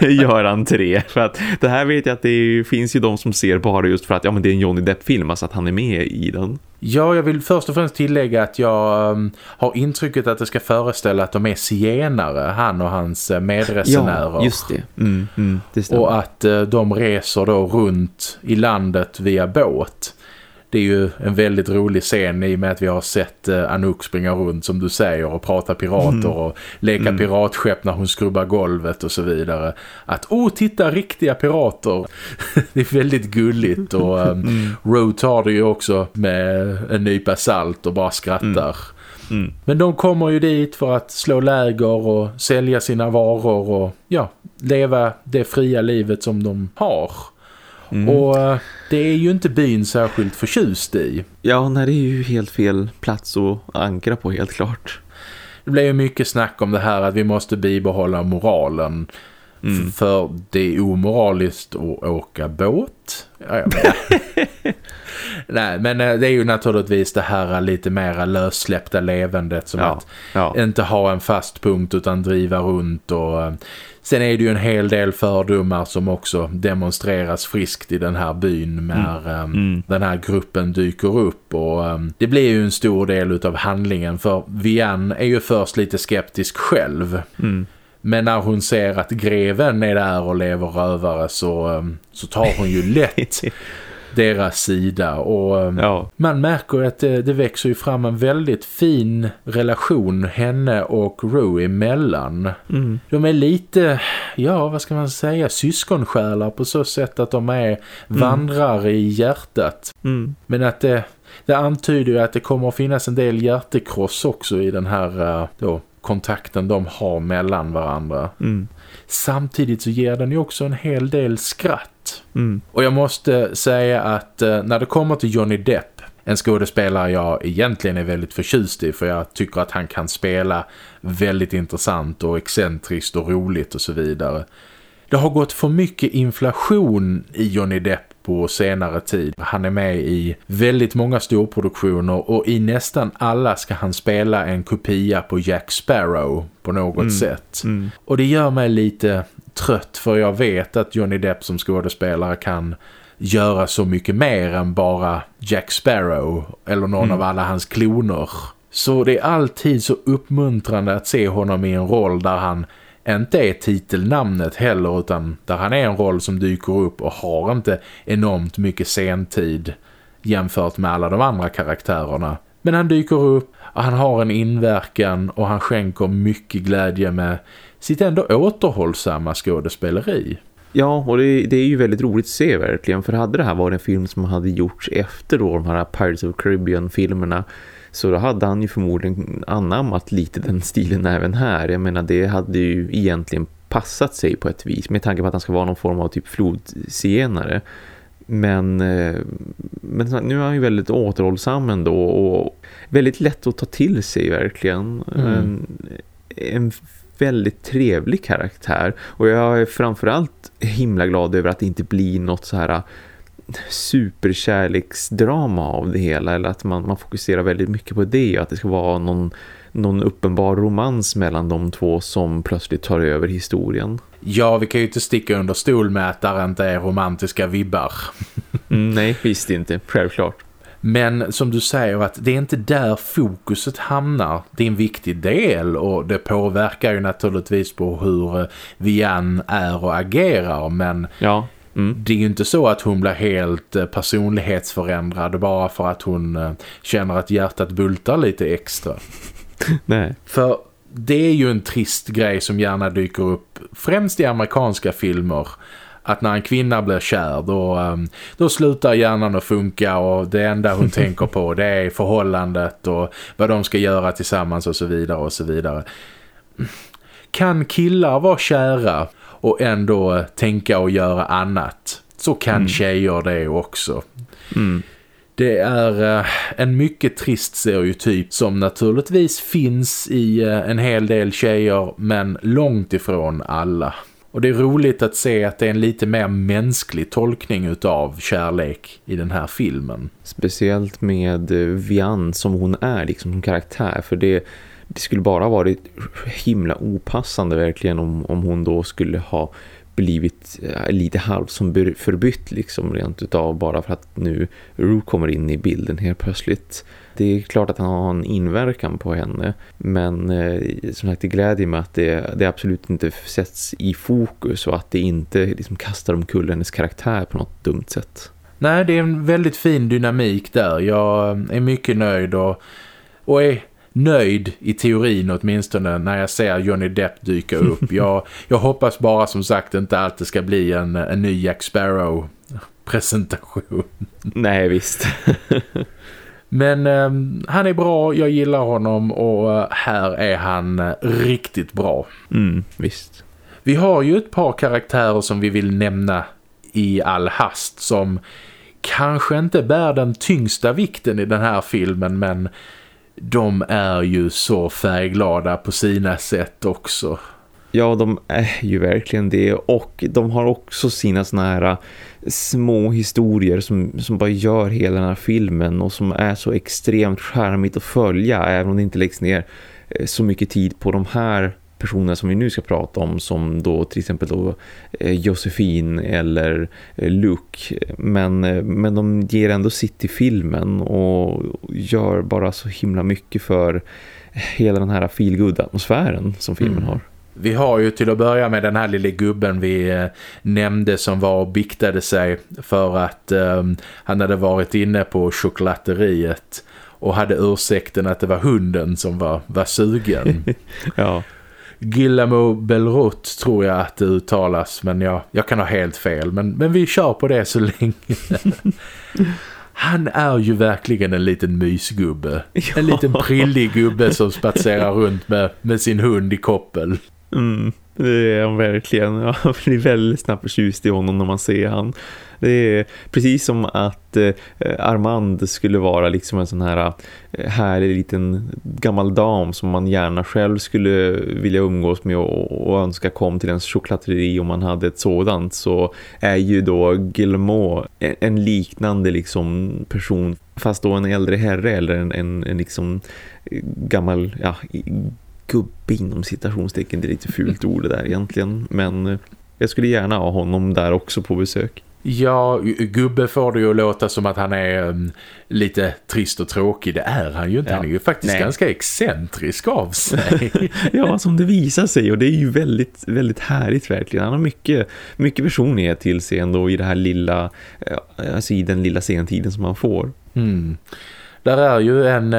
gör entré. För att det här vet jag att det finns ju de som ser bara just för att ja, men det är en Johnny Depp-film, alltså att han är med i den. Ja, jag vill först och främst tillägga att jag um, har intrycket att det ska föreställa att de är sienare, han och hans uh, medresenärer. Ja, just det. Mm, mm, det och att uh, de reser då runt i landet via båt det är ju en väldigt rolig scen i och med att vi har sett eh, Anouk springa runt som du säger och prata pirater mm. och leka mm. piratskepp när hon skrubbar golvet och så vidare. Att, åh titta riktiga pirater. det är väldigt gulligt och um, mm. Roe tar det ju också med en nypa salt och bara skrattar. Mm. mm. Men de kommer ju dit för att slå läger och sälja sina varor och ja, leva det fria livet som de har. Mm. Och eh, det är ju inte byn särskilt förtjust i. Ja, nej, det är ju helt fel plats att ankra på helt klart. Det blev ju mycket snack om det här att vi måste bibehålla moralen. Mm. För det är omoraliskt att åka båt. Ja, Nej, men eh, det är ju naturligtvis det här lite mer lössläppta levandet som ja, att ja. inte ha en fast punkt utan driva runt och eh, Sen är det ju en hel del fördomar som också demonstreras friskt i den här byn när mm. Um, mm. den här gruppen dyker upp och um, det blir ju en stor del av handlingen för Vian är ju först lite skeptisk själv. Mm. Men när hon ser att greven är där och lever rövare så, um, så tar hon ju lätt deras sida och um, ja. man märker att det, det, växer ju fram en väldigt fin relation henne och Rue emellan. Mm. De är lite, ja vad ska man säga, syskonsjälar på så sätt att de är mm. vandrar i hjärtat. Mm. Men att det, det antyder ju att det kommer att finnas en del hjärtekross också i den här uh, då, kontakten de har mellan varandra. Mm. Samtidigt så ger den ju också en hel del skratt. Mm. Och jag måste säga att eh, när det kommer till Johnny Depp, en skådespelare jag egentligen är väldigt förtjust i för jag tycker att han kan spela väldigt intressant och excentriskt och roligt och så vidare. Det har gått för mycket inflation i Johnny Depp på senare tid. Han är med i väldigt många storproduktioner och i nästan alla ska han spela en kopia på Jack Sparrow på något mm. sätt. Mm. Och det gör mig lite trött för jag vet att Johnny Depp som skådespelare kan göra så mycket mer än bara Jack Sparrow eller någon mm. av alla hans kloner. Så det är alltid så uppmuntrande att se honom i en roll där han inte är titelnamnet heller utan där han är en roll som dyker upp och har inte enormt mycket sentid jämfört med alla de andra karaktärerna. Men han dyker upp och han har en inverkan och han skänker mycket glädje med sitt ändå återhållsamma skådespeleri. Ja, och det, det, är ju väldigt roligt att se verkligen. För hade det här varit en film som hade gjorts efter då de här Pirates of Caribbean-filmerna så då hade han ju förmodligen anammat lite den stilen även här. Jag menar, det hade ju egentligen passat sig på ett vis. Med tanke på att han ska vara någon form av typ flodsenare. Men, eh, men nu är han ju väldigt återhållsam ändå och väldigt lätt att ta till sig verkligen. Mm. En, en väldigt trevlig karaktär. Och jag är framförallt himla glad över att det inte blir något så här superkärleksdrama av det hela eller att man, man fokuserar väldigt mycket på det och att det ska vara någon, någon uppenbar romans mellan de två som plötsligt tar över historien. Ja, vi kan ju inte sticka under stol med att det inte är romantiska vibbar. mm, nej, visst inte. Självklart. Men som du säger att det är inte där fokuset hamnar. Det är en viktig del och det påverkar ju naturligtvis på hur Vian är och agerar. Men ja. Mm. Det är ju inte så att hon blir helt eh, personlighetsförändrad bara för att hon eh, känner att hjärtat bultar lite extra. Nej. För det är ju en trist grej som gärna dyker upp främst i amerikanska filmer att när en kvinna blir kär då, ehm, då slutar hjärnan att funka och det enda hon tänker på det är förhållandet och vad de ska göra tillsammans och så vidare och så vidare. Kan killar vara kära och ändå tänka och göra annat så kan mm. tjejer det också. Mm. Det är uh, en mycket trist stereotyp som naturligtvis finns i uh, en hel del tjejer men långt ifrån alla. Och det är roligt att se att det är en lite mer mänsklig tolkning utav kärlek i den här filmen. Speciellt med eh, Vian som hon är liksom som karaktär. För det, det skulle bara varit himla opassande verkligen om, om hon då skulle ha blivit eh, lite halv som förbytt liksom rent utav bara för att nu Rue kommer in i bilden helt plötsligt. Det är klart att han har en inverkan på henne men eh, som sagt det glädjer mig att det, det absolut inte sätts i fokus och att det inte liksom kastar omkull hennes karaktär på något dumt sätt. Nej, det är en väldigt fin dynamik där. Jag eh, är mycket nöjd och, och är nöjd i teorin åtminstone när jag ser Johnny Depp dyka upp. Jag, jag hoppas bara som sagt inte att det ska bli en, en ny Jack Sparrow presentation. Nej, visst. Men eh, han är bra, jag gillar honom och eh, här är han eh, riktigt bra. Mm, visst. Vi har ju ett par karaktärer som vi vill nämna i all hast som kanske inte bär den tyngsta vikten i den här filmen men de är ju så färgglada på sina sätt också. Ja, de är ju verkligen det och de har också sina såna här eh, små historier som, som bara gör hela den här filmen och som är så extremt skärmigt att följa även om det inte läggs ner eh, så mycket tid på de här personer som vi nu ska prata om som då till exempel då eh, Josefin eller eh, Luke men, eh, men de ger ändå sitt i filmen och gör bara så himla mycket för hela den här feelgood-atmosfären som filmen mm. har. Vi har ju till att börja med den här lilla gubben vi eh, nämnde som var och biktade sig för att eh, han hade varit inne på choklateriet och hade ursäkten att det var hunden som var, var sugen. ja. Guillermo Belrot tror jag att det uttalas men jag, jag kan ha helt fel men, men vi kör på det så länge. Han är ju verkligen en liten mysgubbe. Ja. En liten prillig gubbe som spatserar runt med, med sin hund i koppel. Mm. Det är han verkligen. Jag blir väldigt snabbt förtjust i honom när man ser han. Det är precis som att eh, Armand skulle vara liksom en sån här eh, härlig liten gammal dam som man gärna själv skulle vilja umgås med och, och önska kom till ens chokladeri om man hade ett sådant så är ju då Gilmore en, liknande liksom person fast då en äldre herre eller en, en, en liksom gammal ja, gubbe inom citationstecken, det är lite fult ord det där egentligen men jag skulle gärna ha honom där också på besök. Ja, gubbe får det ju låta som att han är um, lite trist och tråkig. Det är han ju inte. Ja. Han är ju faktiskt Nej. ganska excentrisk av sig. ja, som det visar sig. Och det är ju väldigt, väldigt härligt verkligen. Han har mycket, mycket personlighet till sig ändå i det här lilla, eh, alltså i den lilla sentiden som han får. Mm. Där är ju en,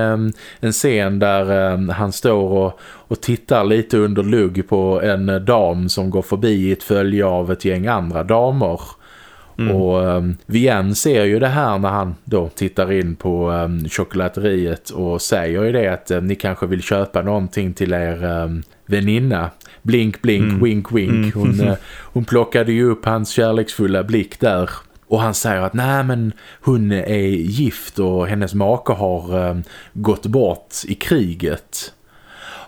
en scen där han står och, och tittar lite under lugg på en dam som går förbi i ett följe av ett gäng andra damer. Mm. Och um, Vian ser ju det här när han då tittar in på um, chokladeriet och säger ju det att um, ni kanske vill köpa någonting till er um, väninna. Blink, blink, mm. wink, wink. Mm. Hon, uh, hon plockade ju upp hans kärleksfulla blick där. Och han säger att nej men hon är gift och hennes make har um, gått bort i kriget.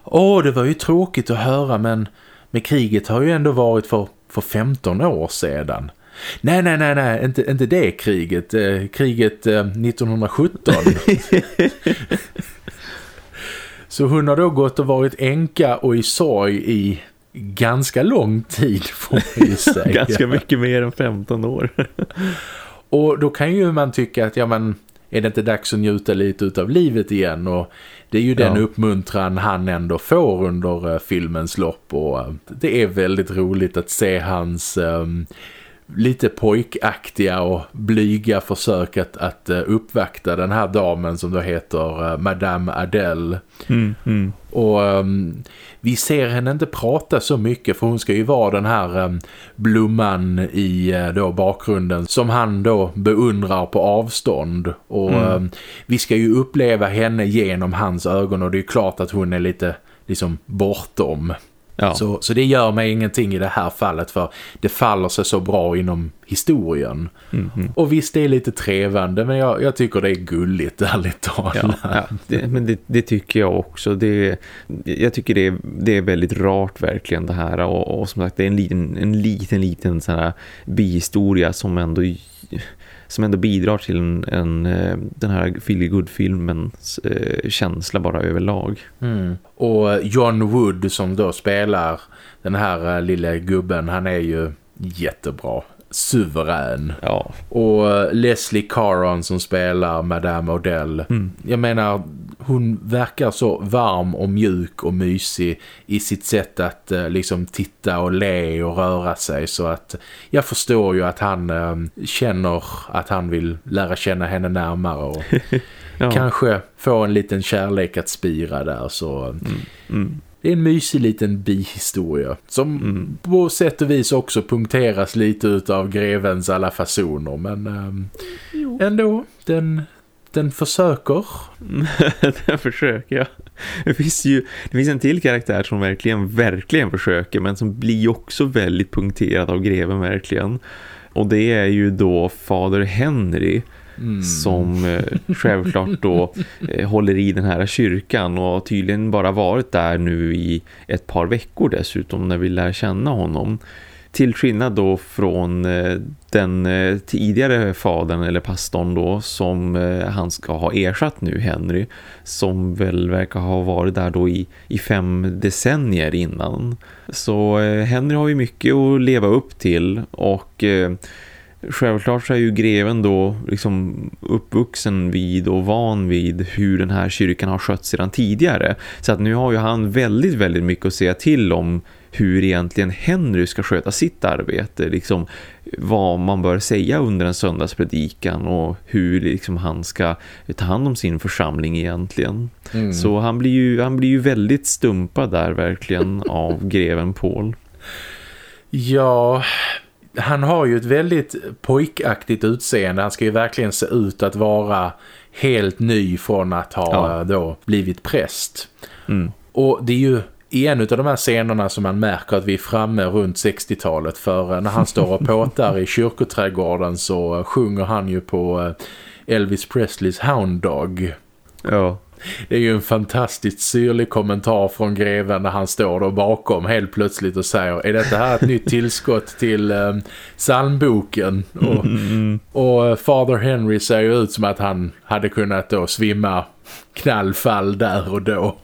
Åh, det var ju tråkigt att höra men, men kriget har ju ändå varit för, för 15 år sedan. Nej, nej, nej, nej, inte, inte det kriget. Eh, kriget eh, 1917. Så hon har då gått och varit enka och i sorg i ganska lång tid får man säga. ganska mycket mer än 15 år. och då kan ju man tycka att ja men är det inte dags att njuta lite av livet igen och det är ju den ja. uppmuntran han ändå får under uh, filmens lopp och uh, det är väldigt roligt att se hans um, lite pojkaktiga och blyga försök att, att eh, uppvakta den här damen som då heter uh, Madame Adele. Mm, mm. Och um, vi ser henne inte prata så mycket för hon ska ju vara den här um, blomman i uh, då bakgrunden som han då beundrar på avstånd. Och mm. um, vi ska ju uppleva henne genom hans ögon och det är klart att hon är lite liksom bortom. Ja. Så, så det gör mig ingenting i det här fallet för det faller sig så bra inom historien. Mm -hmm. Och visst det är lite trevande men jag, jag tycker det är gulligt ärligt talat. Ja, ja. Det, men det, det, tycker jag också. Det, jag tycker det är, det är väldigt rart verkligen det här och, och som sagt det är en liten, en liten, liten sån här bihistoria som ändå som ändå bidrar till en, en eh, den här feelgood-filmens eh, känsla bara överlag. Mm. Och John Wood som då spelar den här uh, lilla gubben, han är ju jättebra suverän. Ja. Och Leslie Caron som spelar Madame Odell. Mm. Jag menar, hon verkar så varm och mjuk och mysig i sitt sätt att eh, liksom titta och le och röra sig så att jag förstår ju att han eh, känner att han vill lära känna henne närmare och ja. kanske få en liten kärlek att spira där så mm. Mm. Det är en mysig liten bihistoria som mm. på sätt och vis också punkteras lite av grevens alla fasoner men eh, ändå den den försöker. den försöker, ja. Det finns ju det finns en till karaktär som verkligen, verkligen försöker men som blir också väldigt punkterad av greven verkligen. Och det är ju då fader Henry Mm. som eh, självklart då eh, håller i den här kyrkan och tydligen bara varit där nu i ett par veckor dessutom när vi lär känna honom. Till skillnad då från eh, den eh, tidigare fadern eller pastorn då som eh, han ska ha ersatt nu Henry som väl verkar ha varit där då i, i fem decennier innan. Så Henry har ju mycket att leva upp till och Självklart så är ju greven då liksom uppvuxen vid och van vid hur den här kyrkan har skött sedan tidigare. Så att nu har ju han väldigt, väldigt mycket att säga till om hur egentligen Henry ska sköta sitt arbete. Liksom vad man bör säga under en söndagspredikan och hur liksom han ska ta hand om sin församling egentligen. Mm. Så han blir, ju, han blir ju väldigt stumpad där verkligen av greven Paul. Ja, han har ju ett väldigt pojkaktigt utseende. Han ska ju verkligen se ut att vara helt ny från att ha ja. då blivit präst. Mm. Och det är ju i en av de här scenerna som man märker att vi är framme runt 60-talet för eh, när han står och påtar i kyrkoträdgården så eh, sjunger han ju på eh, Elvis Presleys Hound Dog. Ja. Det är ju en fantastiskt syrlig kommentar från greven när han står då bakom helt plötsligt och säger är detta här ett nytt tillskott till eh, psalmboken? Och, mm. och eh, Father Henry ser ju ut som att han hade kunnat då svimma knallfall där och då.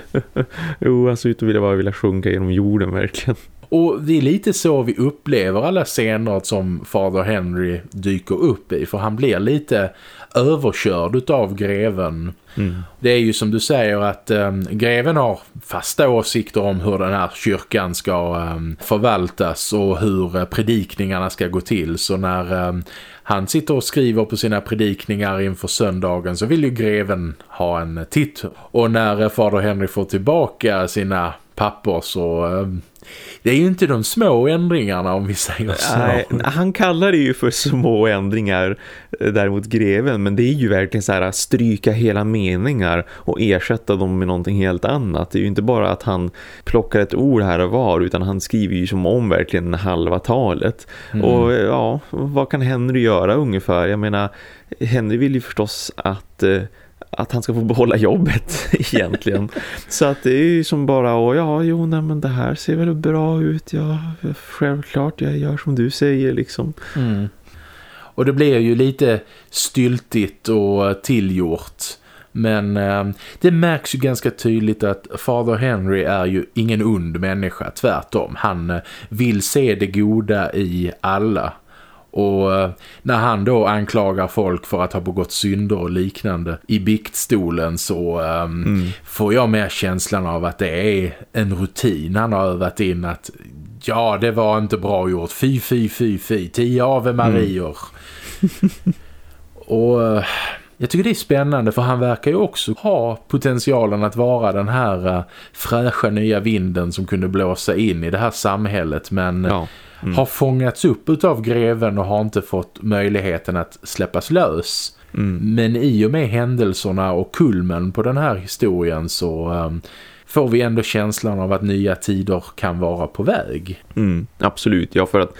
jo, han ser ut att vilja bara vilja sjunka genom jorden verkligen. Och det är lite så vi upplever alla scener som Father Henry dyker upp i. För han blir lite överkörd av greven. Mm. Det är ju som du säger att um, greven har fasta åsikter om hur den här kyrkan ska um, förvaltas och hur uh, predikningarna ska gå till. Så när um, han sitter och skriver på sina predikningar inför söndagen så vill ju greven ha en titt. Och när uh, Fader Henry får tillbaka sina papper så det är ju inte de små ändringarna om vi säger så. Nej, han kallar det ju för små ändringar eh, däremot greven. Men det är ju verkligen så här att stryka hela meningar och ersätta dem med någonting helt annat. Det är ju inte bara att han plockar ett ord här och var utan han skriver ju som om verkligen halva talet. Mm. Och ja, vad kan Henry göra ungefär? Jag menar, Henry vill ju förstås att... Att han ska få behålla jobbet egentligen. så att det är ju som bara, åh ja, jo, nej, men det här ser väl bra ut. Ja, självklart, jag gör som du säger liksom. Mm. Och det blir ju lite styltigt och tillgjort. Men eh, det märks ju ganska tydligt att Father Henry är ju ingen ond människa, tvärtom. Han eh, vill se det goda i alla. Och eh, när han då anklagar folk för att ha begått synder och liknande i biktstolen så um, mm. får jag mer känslan av att det är en rutin han har övat in att ja det var inte bra gjort, fy fy fy fy, tio Ave Marior. Mm. och eh, jag tycker det är spännande för han verkar ju också ha potentialen att vara den här uh, fräscha nya vinden som kunde blåsa in i det här samhället men... Ja mm. har fångats upp av greven och har inte fått möjligheten att släppas lös. Mm. Men i och med händelserna och kulmen på den här historien så um, får vi ändå känslan av att nya tider kan vara på väg. Mm, absolut, ja för att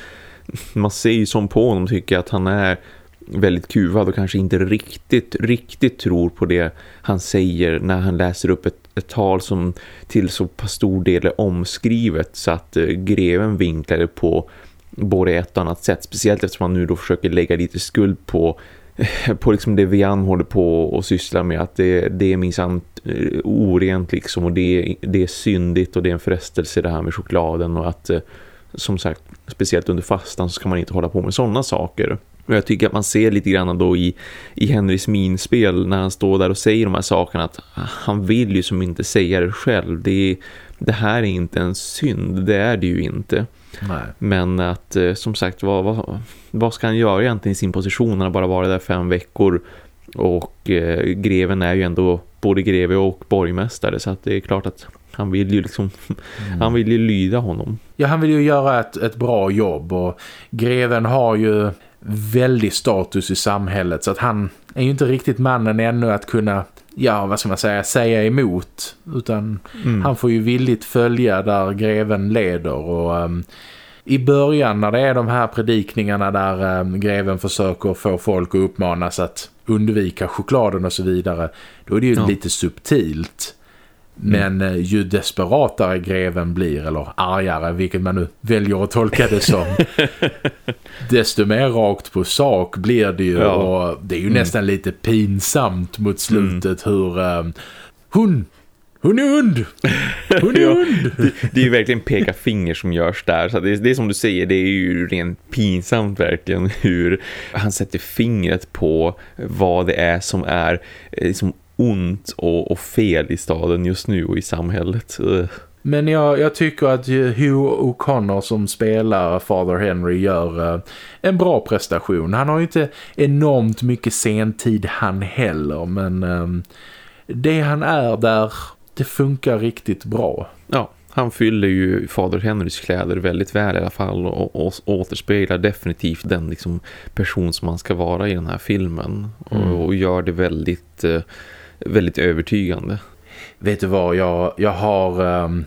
man ser ju som på honom tycker att han är väldigt kuvad och kanske inte riktigt, riktigt tror på det han säger när han läser upp ett, ett tal som till så pass stor del är omskrivet så att eh, greven vinklade på både ett och annat sätt. Speciellt eftersom han nu då försöker lägga lite skuld på på liksom det Vian håller på och sysslar med att det, det är minsann eh, orent liksom och det, det är syndigt och det är en frestelse det här med chokladen och att eh, som sagt, speciellt under fastan så ska man inte hålla på med sådana saker. Och jag tycker att man ser lite grann då i, i Henrys minspel när han står där och säger de här sakerna att han vill ju som inte säga det själv. Det, det här är inte en synd, det är det ju inte. Nej. Men att eh, som sagt, vad, vad, vad ska han göra egentligen i sin position? Han har bara varit där fem veckor och eh, greven är ju ändå både greve och borgmästare så att det är klart att han vill ju liksom mm. han vill ju lyda honom. Ja, han vill ju göra ett, ett bra jobb och greven har ju väldig status i samhället så att han är ju inte riktigt mannen ännu att kunna ja vad ska man säga, säga emot utan mm. han får ju villigt följa där greven leder och um, i början när det är de här predikningarna där um, greven försöker få folk att uppmanas att undvika chokladen och så vidare då är det ju ja. lite subtilt men mm. ju desperatare greven blir, eller argare, vilket man nu väljer att tolka det som, desto mer rakt på sak blir det ju. Ja. Och det är ju mm. nästan lite pinsamt mot slutet mm. hur um, hon hon är und! Hon är und! det, det, är ju verkligen peka finger som görs där. Så det, det är som du säger, det är ju rent pinsamt verkligen hur han sätter fingret på vad det är som är liksom ont och, och fel i staden just nu och i samhället. Men jag, jag tycker att Hugh O'Connor som spelar Father Henry gör uh, en bra prestation. Han har ju inte enormt mycket sentid han heller men um, det han är där, det funkar riktigt bra. Ja, han fyller ju Fader Henrys kläder väldigt väl i alla fall och, och återspeglar definitivt den liksom, person som man ska vara i den här filmen mm. och, och, gör det väldigt... Uh, väldigt övertygande. Vet du vad, jag, jag har um,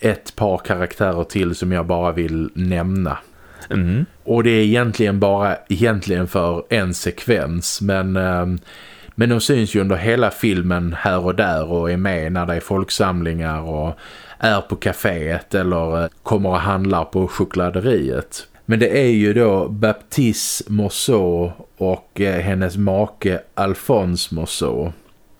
ett par karaktärer till som jag bara vill nämna. Mm. Och det är egentligen bara egentligen för en sekvens men, eh, men de syns ju under hela filmen här och där och är med när det är folksamlingar och är på kaféet eller eh, kommer och handlar på chokladeriet. Men det är ju då Baptiste Mousseau och eh, hennes make Alphonse Mousseau.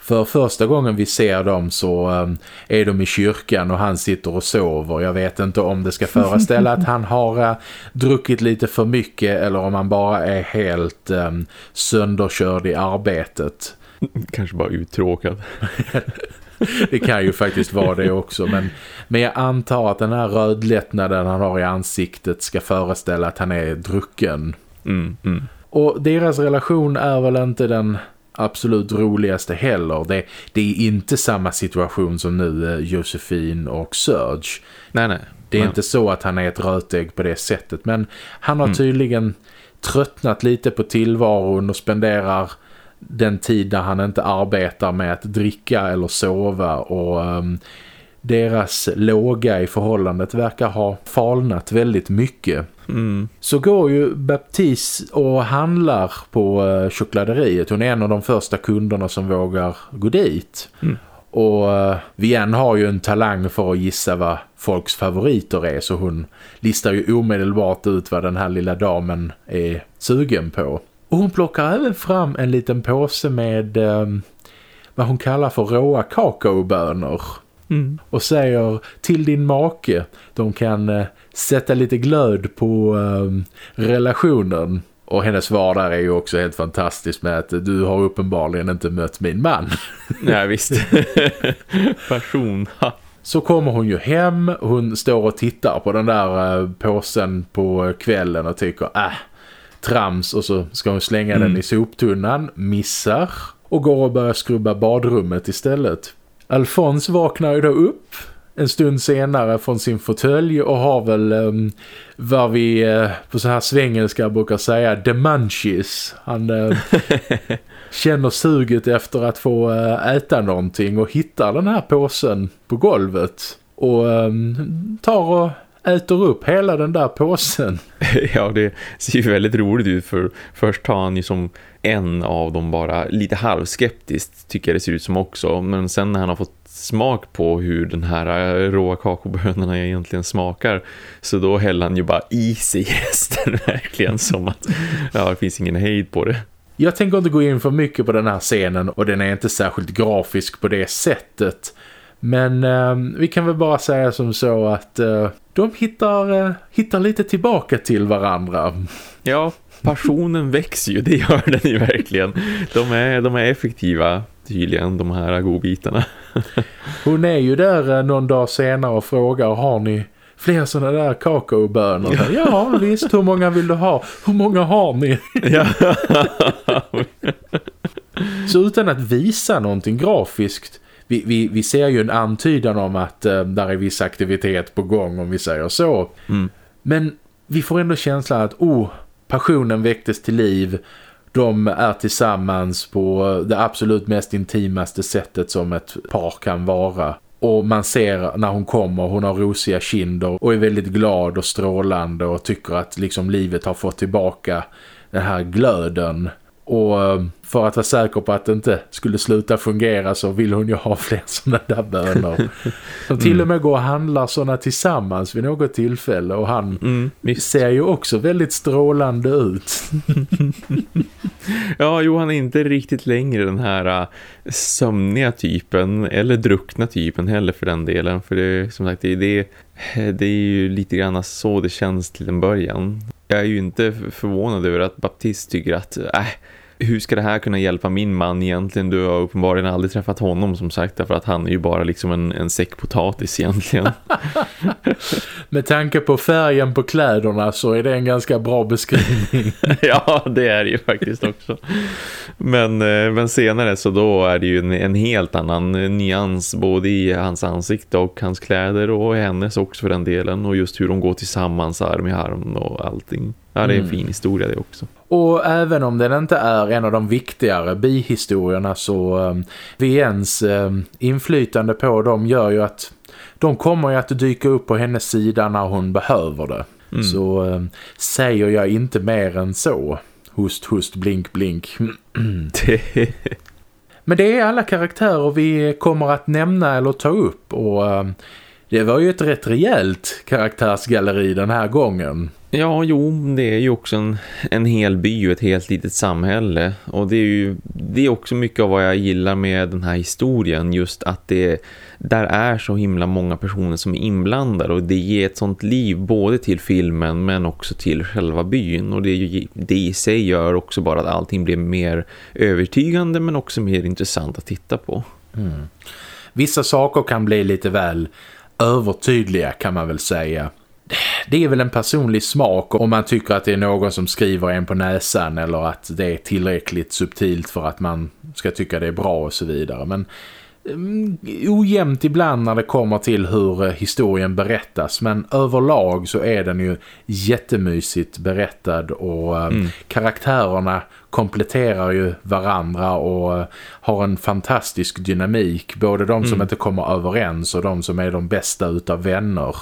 För första gången vi ser dem så um, är de i kyrkan och han sitter och sover. Jag vet inte om det ska föreställa att han har uh, druckit lite för mycket eller om han bara är helt um, sönderkörd i arbetet. Kanske bara uttråkad. det kan ju faktiskt vara det också. Men, men jag antar att den här rödlättnaden han har i ansiktet ska föreställa att han är drucken. Mm, mm. Och deras relation är väl inte den absolut roligaste heller. Det, det är inte samma situation som nu eh, Josefin och Serge. Nej, nej. Det är nej. inte så att han är ett rötägg på det sättet. Men han har Mm. tydligen tröttnat lite på tillvaron och spenderar den tid där han inte arbetar med att dricka eller sova. Och ehm, deras låga i förhållandet verkar ha falnat väldigt mycket. Mm. Så går ju Baptiste och handlar på eh, chokladeriet. Hon är en av de första kunderna som vågar gå dit. Mm. Och eh, Vienne har ju en talang för att gissa vad folks favoriter är. Så hon listar ju omedelbart ut vad den här lilla damen är sugen på. Och hon plockar även fram en liten påse med eh, vad hon kallar för råa kakaobönor Mm. och säger till din make de kan eh, sätta lite glöd på eh, relationen och hennes svar där är ju också helt fantastiskt med att du har uppenbarligen inte mött min man. Ja, visst. Ha. Så kommer hon ju hem, hon står och tittar på den där eh, påsen på kvällen och tycker äh, trams och så ska hon slänga Mm. den i soptunnan, missar och går och börjar skrubba badrummet istället. Alfons vaknar ju då upp en stund senare från sin fåtölj och har väl um, vad vi uh, på så här svengelska brukar säga the munchies. Han uh, känner suget efter att få uh, äta någonting och hittar den här påsen på golvet och um, tar och äter upp hela den där påsen. Ja, det ser ju väldigt roligt ut för först tar han ju som en av dem bara lite halvskeptiskt tycker jag det ser ut som också. Men sen när han har fått smak på hur den här eh, råa kakobönorna egentligen smakar så då häller han ju bara i sig resten verkligen som att ja, det finns ingen hejd på det. Jag tänker inte gå in för mycket på den här scenen och den är inte särskilt grafisk på det sättet. Men eh, vi kan väl bara säga som så att eh, de hittar, eh, hittar lite tillbaka till varandra. Ja, passionen växer ju, det gör den ju verkligen. De är, de är effektiva tydligen, de här godbitarna. Hon är ju där eh, någon dag senare och frågar har ni fler sådana där kakaobönor? ja visst, hur många vill du ha? Hur många har ni? Ja. Så utan att visa någonting grafiskt vi, vi, vi ser ju en antydan om att eh, där är viss aktivitet på gång om vi säger så. Mm. Men vi får ändå känslan att oh, passionen väcktes till liv. De är tillsammans på det absolut mest intimaste sättet som ett par kan vara. Och man ser när hon kommer, hon har rosiga kinder och är väldigt glad och strålande och tycker att liksom livet har fått tillbaka den här glöden. Och eh, för att vara säker på att det inte skulle sluta fungera så vill hon ju ha fler sådana där bönor. De till och med går och handlar sådana tillsammans vid något tillfälle och han Mm, ser ju också väldigt strålande ut. Ja, jo, han är inte riktigt längre den här uh, sömniga typen eller druckna typen heller för den delen. För det, som sagt, det, det, det är ju lite grann så det känns till en början. Jag är ju inte förvånad över att Baptiste tycker att äh, hur ska det här kunna hjälpa min man egentligen? Du har uppenbarligen aldrig träffat honom som sagt därför att han är ju bara liksom en, en säck potatis egentligen. Med tanke på färgen på kläderna så är det en ganska bra beskrivning. ja, det är det ju faktiskt också. Men, eh, men senare så då är det ju en, en helt annan nyans både i hans ansikte och hans kläder och hennes också för den delen. Och just hur de går tillsammans arm i arm och allting. Ja, det är en Mm. fin historia det också. Och även om den inte är en av de viktigare bihistorierna så um, VNs um, inflytande på dem gör ju att de kommer ju att dyka upp på hennes sida när hon behöver det. Mm. Så äh, säger jag inte mer än så. Hust, hust, blink, blink. Men det är alla karaktärer vi kommer att nämna eller ta upp och äh, det var ju ett rätt rejält karaktärsgalleri den här gången. Ja, jo, det är ju också en, en hel by och ett helt litet samhälle. Och det är ju det är också mycket av vad jag gillar med den här historien. Just att det där är så himla många personer som är inblandade. Och det ger ett sånt liv både till filmen men också till själva byn. Och det, ju, det i sig gör också bara att allting blir mer övertygande men också mer intressant att titta på. Mm. Vissa saker kan bli lite väl övertydliga kan man väl säga det är väl en personlig smak om man tycker att det är någon som skriver en på näsan eller att det är tillräckligt subtilt för att man ska tycka det är bra och så vidare. Men ojämnt ibland när det kommer till hur eh, historien berättas men överlag så är den ju jättemysigt berättad och eh, mm. karaktärerna kompletterar ju varandra och eh, har en fantastisk dynamik både de som mm. inte kommer överens och de som är de bästa utav vänner.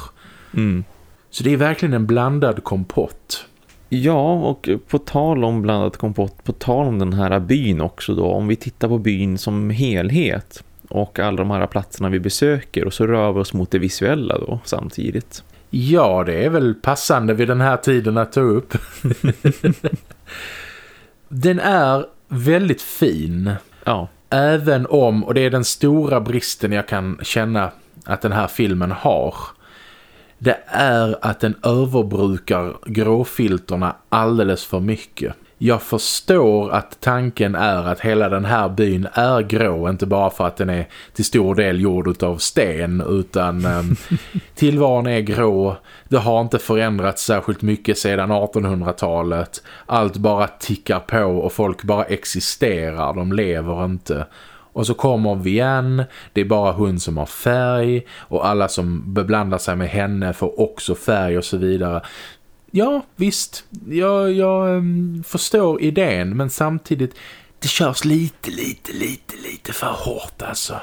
Mm. Så det är verkligen en blandad kompott. Ja, och på tal om blandad kompott, på tal om den här byn också då, om vi tittar på byn som helhet och alla de här platserna vi besöker och så rör vi oss mot det visuella då samtidigt. Ja, det är väl passande vid den här tiden att ta upp. den är väldigt fin. Ja. Även om, och det är den stora bristen jag kan känna att den här filmen har- det är att den överbrukar gråfilterna alldeles för mycket. Jag förstår att tanken är att hela den här byn är grå, inte bara för att den är till stor del gjord av sten utan um, tillvaron är grå. Det har inte förändrats särskilt mycket sedan 1800-talet. Allt bara tickar på och folk bara existerar, de lever inte. Och så kommer Vian, det är bara hon som har färg och alla som beblandar sig med henne får också färg och så vidare. Ja, visst. Jag, jag um, förstår idén men samtidigt det körs lite, lite, lite, lite för hårt alltså.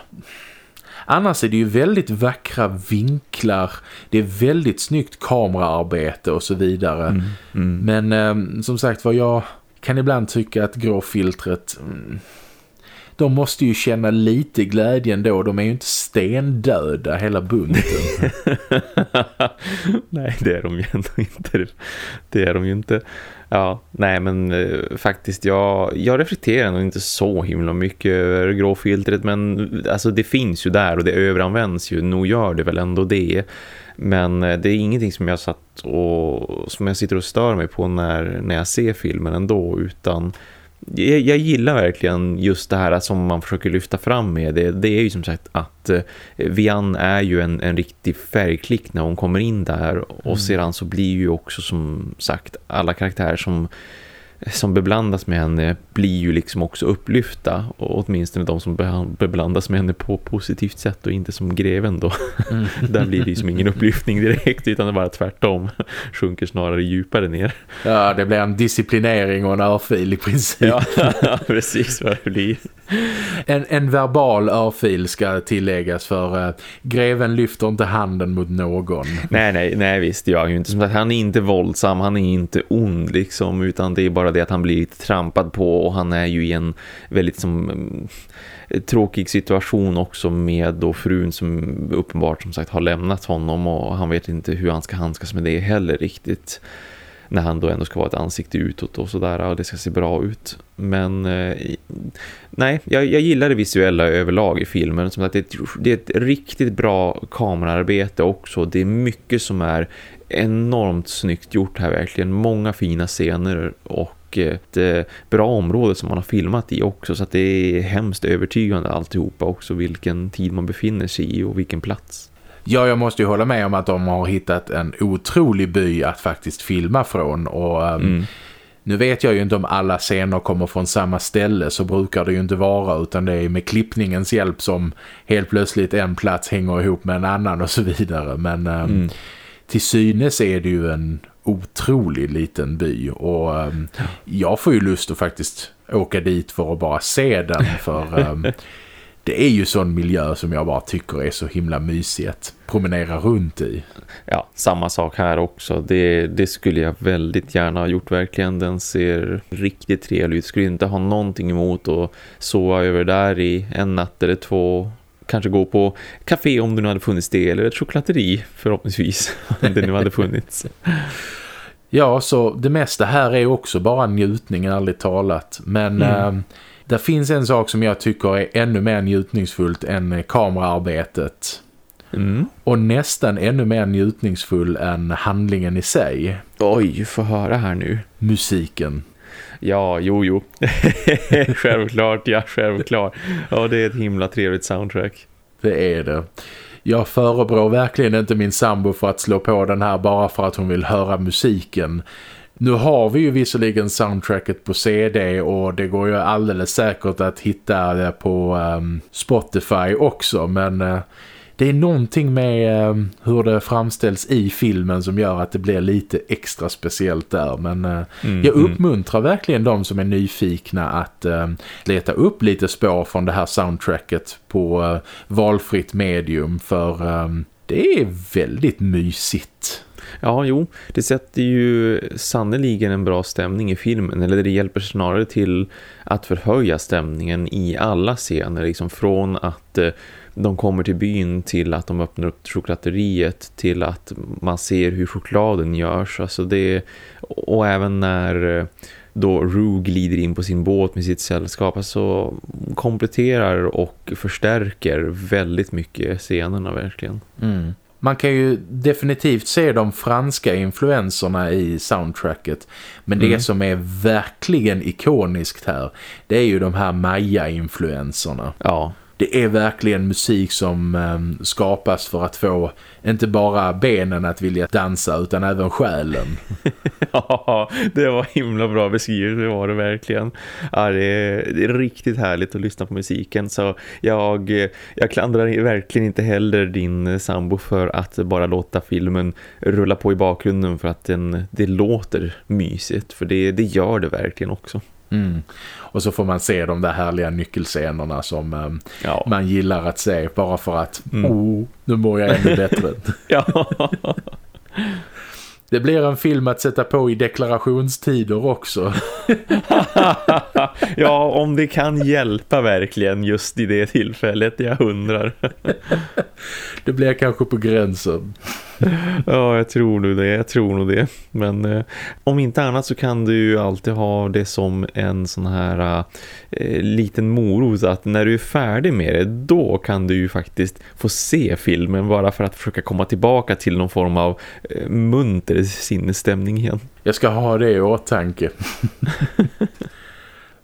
Annars är det ju väldigt vackra vinklar. Det är väldigt snyggt kameraarbete och så vidare. Mm, mm. Men um, som sagt vad jag kan ibland tycka att gråfiltret... Mm, de måste ju känna lite glädje ändå. De är ju inte stendöda hela bunten. nej, det är de ju ändå inte. Det är de ju inte. Ja, nej men eh, faktiskt jag, jag reflekterar nog inte så himla mycket över gråfiltret men alltså det finns ju där och det överanvänds ju. Nog gör det väl ändå det. Men eh, det är ingenting som jag satt och som jag sitter och stör mig på när, när jag ser filmen ändå utan jag, jag, gillar verkligen just det här som man försöker lyfta fram med det. Det är ju som sagt att eh, Vian är ju en, en riktig färgklick när hon kommer in där. Och mm. sedan så blir ju också som sagt alla karaktärer som som beblandas med henne blir ju liksom också upplyfta och åtminstone de som beblandas med henne på positivt sätt och inte som greven då. Mm. Där blir det ju som ingen upplyftning direkt utan det bara tvärtom sjunker snarare djupare ner. Ja, det blir en disciplinering och en örfil i princip. Ja, precis vad det blir. En, en verbal örfil ska tilläggas för uh, greven lyfter inte handen mot någon. Nej, nej, nej visst. Jag är ju inte som sagt, han är inte våldsam, han är inte ond liksom utan det är bara det att han blir lite trampad på och han är ju i en väldigt som eh, tråkig situation också med då frun som uppenbart som sagt har lämnat honom och han vet inte hur han ska handskas med det heller riktigt när han då ändå ska vara ett ansikte utåt och sådär och det ska se bra ut. Men eh, nej, jag, jag, gillar det visuella överlag i filmen. Som att det, det är ett riktigt bra kamerarbete också. Det är mycket som är enormt snyggt gjort här verkligen. Många fina scener och ett eh, bra område som man har filmat i också så att det är hemskt övertygande alltihopa också vilken tid man befinner sig i och vilken plats. Ja, jag måste ju hålla med om att de har hittat en otrolig by att faktiskt filma från och um, mm. nu vet jag ju inte om alla scener kommer från samma ställe så brukar det ju inte vara utan det är med klippningens hjälp som helt plötsligt en plats hänger ihop med en annan och så vidare men um, mm. till synes är det ju en otrolig liten by och um, jag får ju lust att faktiskt åka dit för att bara se den för det är ju sån miljö som jag bara tycker är så himla mysig att promenera runt i. Ja, samma sak här också. Det, det skulle jag väldigt gärna ha gjort verkligen. Den ser riktigt trevlig ut. Skulle inte ha någonting emot att sova över där i en natt eller två kanske gå på café om det nu hade funnits det eller ett chokladeri förhoppningsvis om det nu hade funnits. Ja, så det mesta här är också bara njutning, ärligt talat. Men mm. äh, det finns en sak som jag tycker är ännu mer njutningsfullt än kameraarbetet. Mm. Och nästan ännu mer njutningsfull än handlingen i sig. Oj, få höra här nu. Musiken. Ja, jo, jo. självklart, ja, självklart. Ja, det är ett himla trevligt soundtrack. Det är det. Jag förebrår verkligen inte min sambo för att slå på den här bara för att hon vill höra musiken. Nu har vi ju visserligen soundtracket på CD och det går ju alldeles säkert att hitta det på um, Spotify också men uh, det är någonting med um, hur det framställs i filmen som gör att det blir lite extra speciellt där men uh, mm, jag mm. uppmuntrar mm. verkligen de som är nyfikna att uh, leta upp lite spår från det här soundtracket på uh, valfritt medium för um, det är väldigt mysigt. Ja, jo. Det sätter ju sannoliken en bra stämning i filmen. Eller det hjälper snarare till att förhöja stämningen i alla scener. Liksom från att eh, de kommer till byn till att de öppnar upp chokladeriet till att man ser hur chokladen görs. Alltså det, och även när eh, då Rue glider in på sin båt med sitt sällskap alltså kompletterar och förstärker väldigt mycket scenerna verkligen. Mm. Man kan ju definitivt se de franska influenserna i soundtracket. Men mm. det som är verkligen ikoniskt här, det är ju de här Maya-influenserna. Ja det är verkligen musik som ehm, skapas för att få inte bara benen att vilja dansa utan även själen. ja, det var himla bra beskrivet, det var det verkligen. Ja, det, är, det är riktigt härligt att lyssna på musiken så jag, jag klandrar verkligen inte heller din sambo för att bara låta filmen rulla på i bakgrunden för att den, det låter mysigt för det, det gör det verkligen också. Mm. Och så får man se de där härliga nyckelscenerna som um, ja. man gillar att se bara för att mm. oh, nu mår jag ännu bättre. ja. Det blir en film att sätta på i deklarationstider också. ja, om det kan hjälpa verkligen just i det tillfället, jag undrar. det blir kanske på gränsen. ja, jag tror nog det. Jag tror nog det. Men eh, om inte annat så kan du ju alltid ha det som en sån här eh, liten morot att när du är färdig med det, då kan du ju faktiskt få se filmen bara för att försöka komma tillbaka till någon form av eh, munter sinnesstämning igen. Jag ska ha det i åtanke.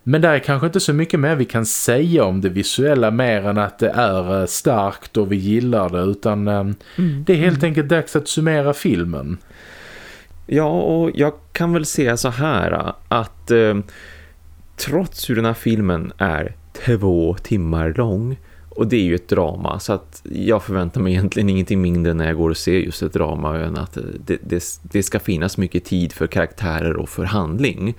Men det är kanske inte så mycket mer vi kan säga om det visuella mer än att det är eh, starkt och vi gillar det utan eh, mm. det är helt enkelt dags att summera filmen. Ja och jag kan väl säga så här att eh, trots hur den här filmen är två timmar lång och det är ju ett drama så att jag förväntar mig egentligen ingenting mindre när jag går och ser just ett drama än att det, det, det ska finnas mycket tid för karaktärer och för handling.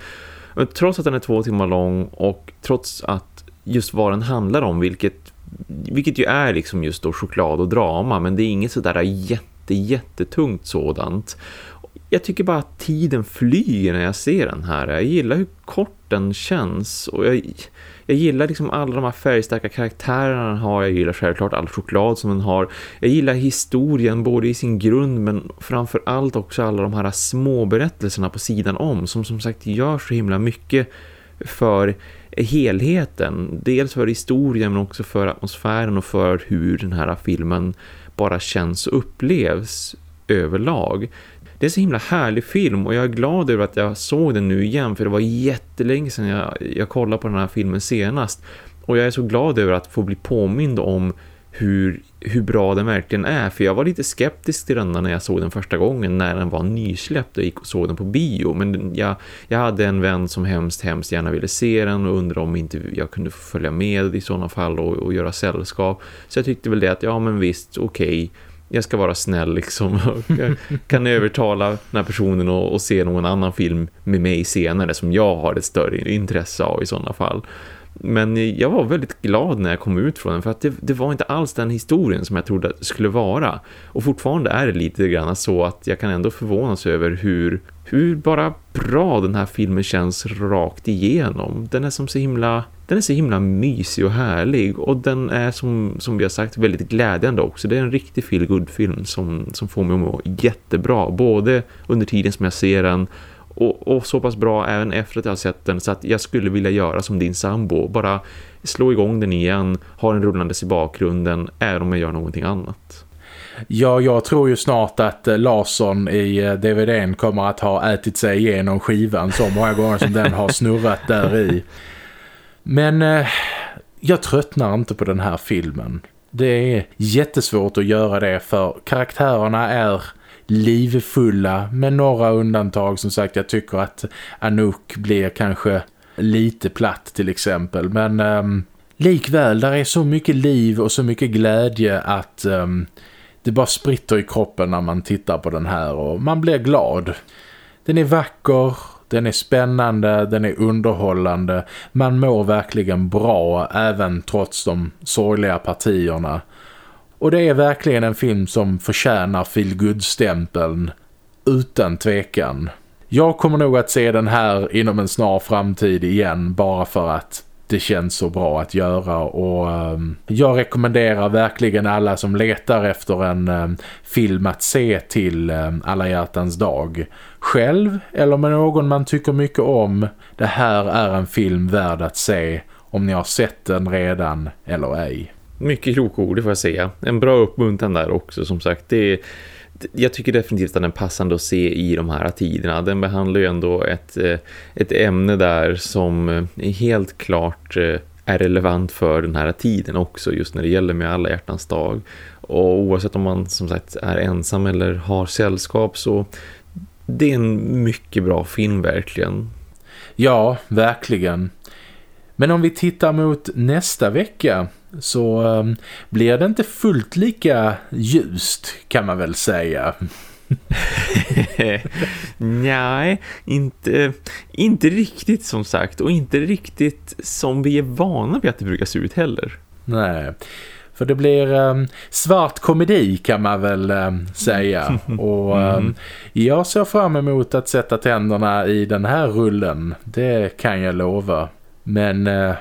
Men trots att den är två timmar lång och trots att just vad den handlar om, vilket, vilket ju är liksom just då choklad och drama, men det är inget sådär jätte, jättetungt sådant. Jag tycker bara att tiden flyger när jag ser den här. Jag gillar hur kort den känns och jag jag gillar liksom alla de här färgstarka karaktärerna den har. Jag gillar självklart all choklad som den har. Jag gillar historien både i sin grund men framför allt också alla de här små berättelserna på sidan om som som sagt gör så himla mycket för helheten. Dels för historien men också för atmosfären och för hur den här filmen bara känns och upplevs överlag. Det är så himla härlig film och jag är glad över att jag såg den nu igen för det var jättelänge sedan jag, jag kollade på den här filmen senast. Och jag är så glad över att få bli påmind om hur, hur bra den verkligen är. För jag var lite skeptisk till den när jag såg den första gången när den var nysläppt och gick och såg den på bio. Men jag, jag hade en vän som hemskt, hemskt gärna ville se den och undrade om inte jag kunde följa med i sådana fall och, och göra sällskap. Så jag tyckte väl det att ja men visst, okej. Okay jag ska vara snäll liksom. kan övertala den här personen och, och, se någon annan film med mig senare som jag har ett större intresse av i sådana fall. Men jag var väldigt glad när jag kom ut från den för att det, det, var inte alls den historien som jag trodde att det skulle vara. Och fortfarande är det lite grann så att jag kan ändå förvånas över hur, hur bara bra den här filmen känns rakt igenom. Den är som så himla den är så himla mysig och härlig och den är som, som vi har sagt väldigt glädjande också. Det är en riktig feel film som, som får mig att må jättebra. Både under tiden som jag ser den och, och så pass bra även efter att jag har sett den så att jag skulle vilja göra som din sambo. Bara slå igång den igen, ha den rullandes i bakgrunden även om jag gör någonting annat. Ja, jag tror ju snart att eh, Larsson i eh, DVDn kommer att ha ätit sig igenom skivan så många gånger som den har snurrat där i. Men eh, jag tröttnar inte på den här filmen. Det är jättesvårt att göra det för karaktärerna är livfulla med några undantag. Som sagt, jag tycker att Anouk blir kanske lite platt till exempel. Men um, likväl, där är så mycket liv och så mycket glädje att um, det bara spritter i kroppen när man tittar på den här och man blir glad. Den är vacker, den är spännande, den är underhållande. Man mår verkligen bra även trots de sorgliga partierna. Och det är verkligen en film som förtjänar feelgood-stämpeln utan tvekan. Jag kommer nog att se den här inom en snar framtid igen bara för att det känns så bra att göra och um, jag rekommenderar verkligen alla som letar efter en um, film att se till um, Alla hjärtans dag. Själv eller med någon man tycker mycket om. Det här är en film värd att se om ni har sett den redan eller ej. Mycket kloka ord får jag säga. En bra uppmuntran där också som sagt. Det är, jag tycker definitivt att den är passande att se i de här tiderna. Den behandlar ju ändå ett, eh, ett ämne där som eh, helt klart eh, är relevant för den här tiden också just när det gäller med alla hjärtans dag. Och oavsett om man som sagt är ensam eller har sällskap så det är en mycket bra film verkligen. Ja, verkligen. Men om vi tittar mot nästa vecka så um, blir det inte fullt lika ljust kan man väl säga. Nej, inte, inte riktigt som sagt och inte riktigt som vi är vana vid att det brukar se ut heller. Nej, för det blir um, svart komedi kan man väl um, säga. Och um, jag ser fram emot att sätta tänderna i den här rullen. Det kan jag lova. Men uh,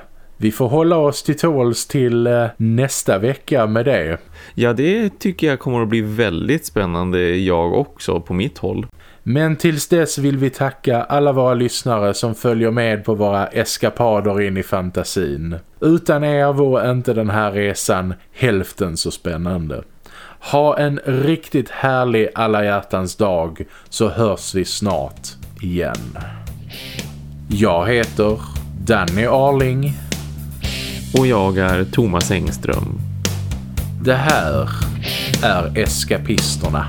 vi får hålla oss till tåls till uh, nästa vecka med det. Ja, det tycker jag kommer att bli väldigt spännande jag också på mitt håll. Men tills dess vill vi tacka alla våra lyssnare som följer med på våra eskapader in i fantasin. Utan er vore inte den här resan hälften så spännande. Ha en riktigt härlig alla hjärtans dag så hörs vi snart igen. Jag heter Danny Arling. Och jag är Thomas Engström. Det här är Eskapisterna.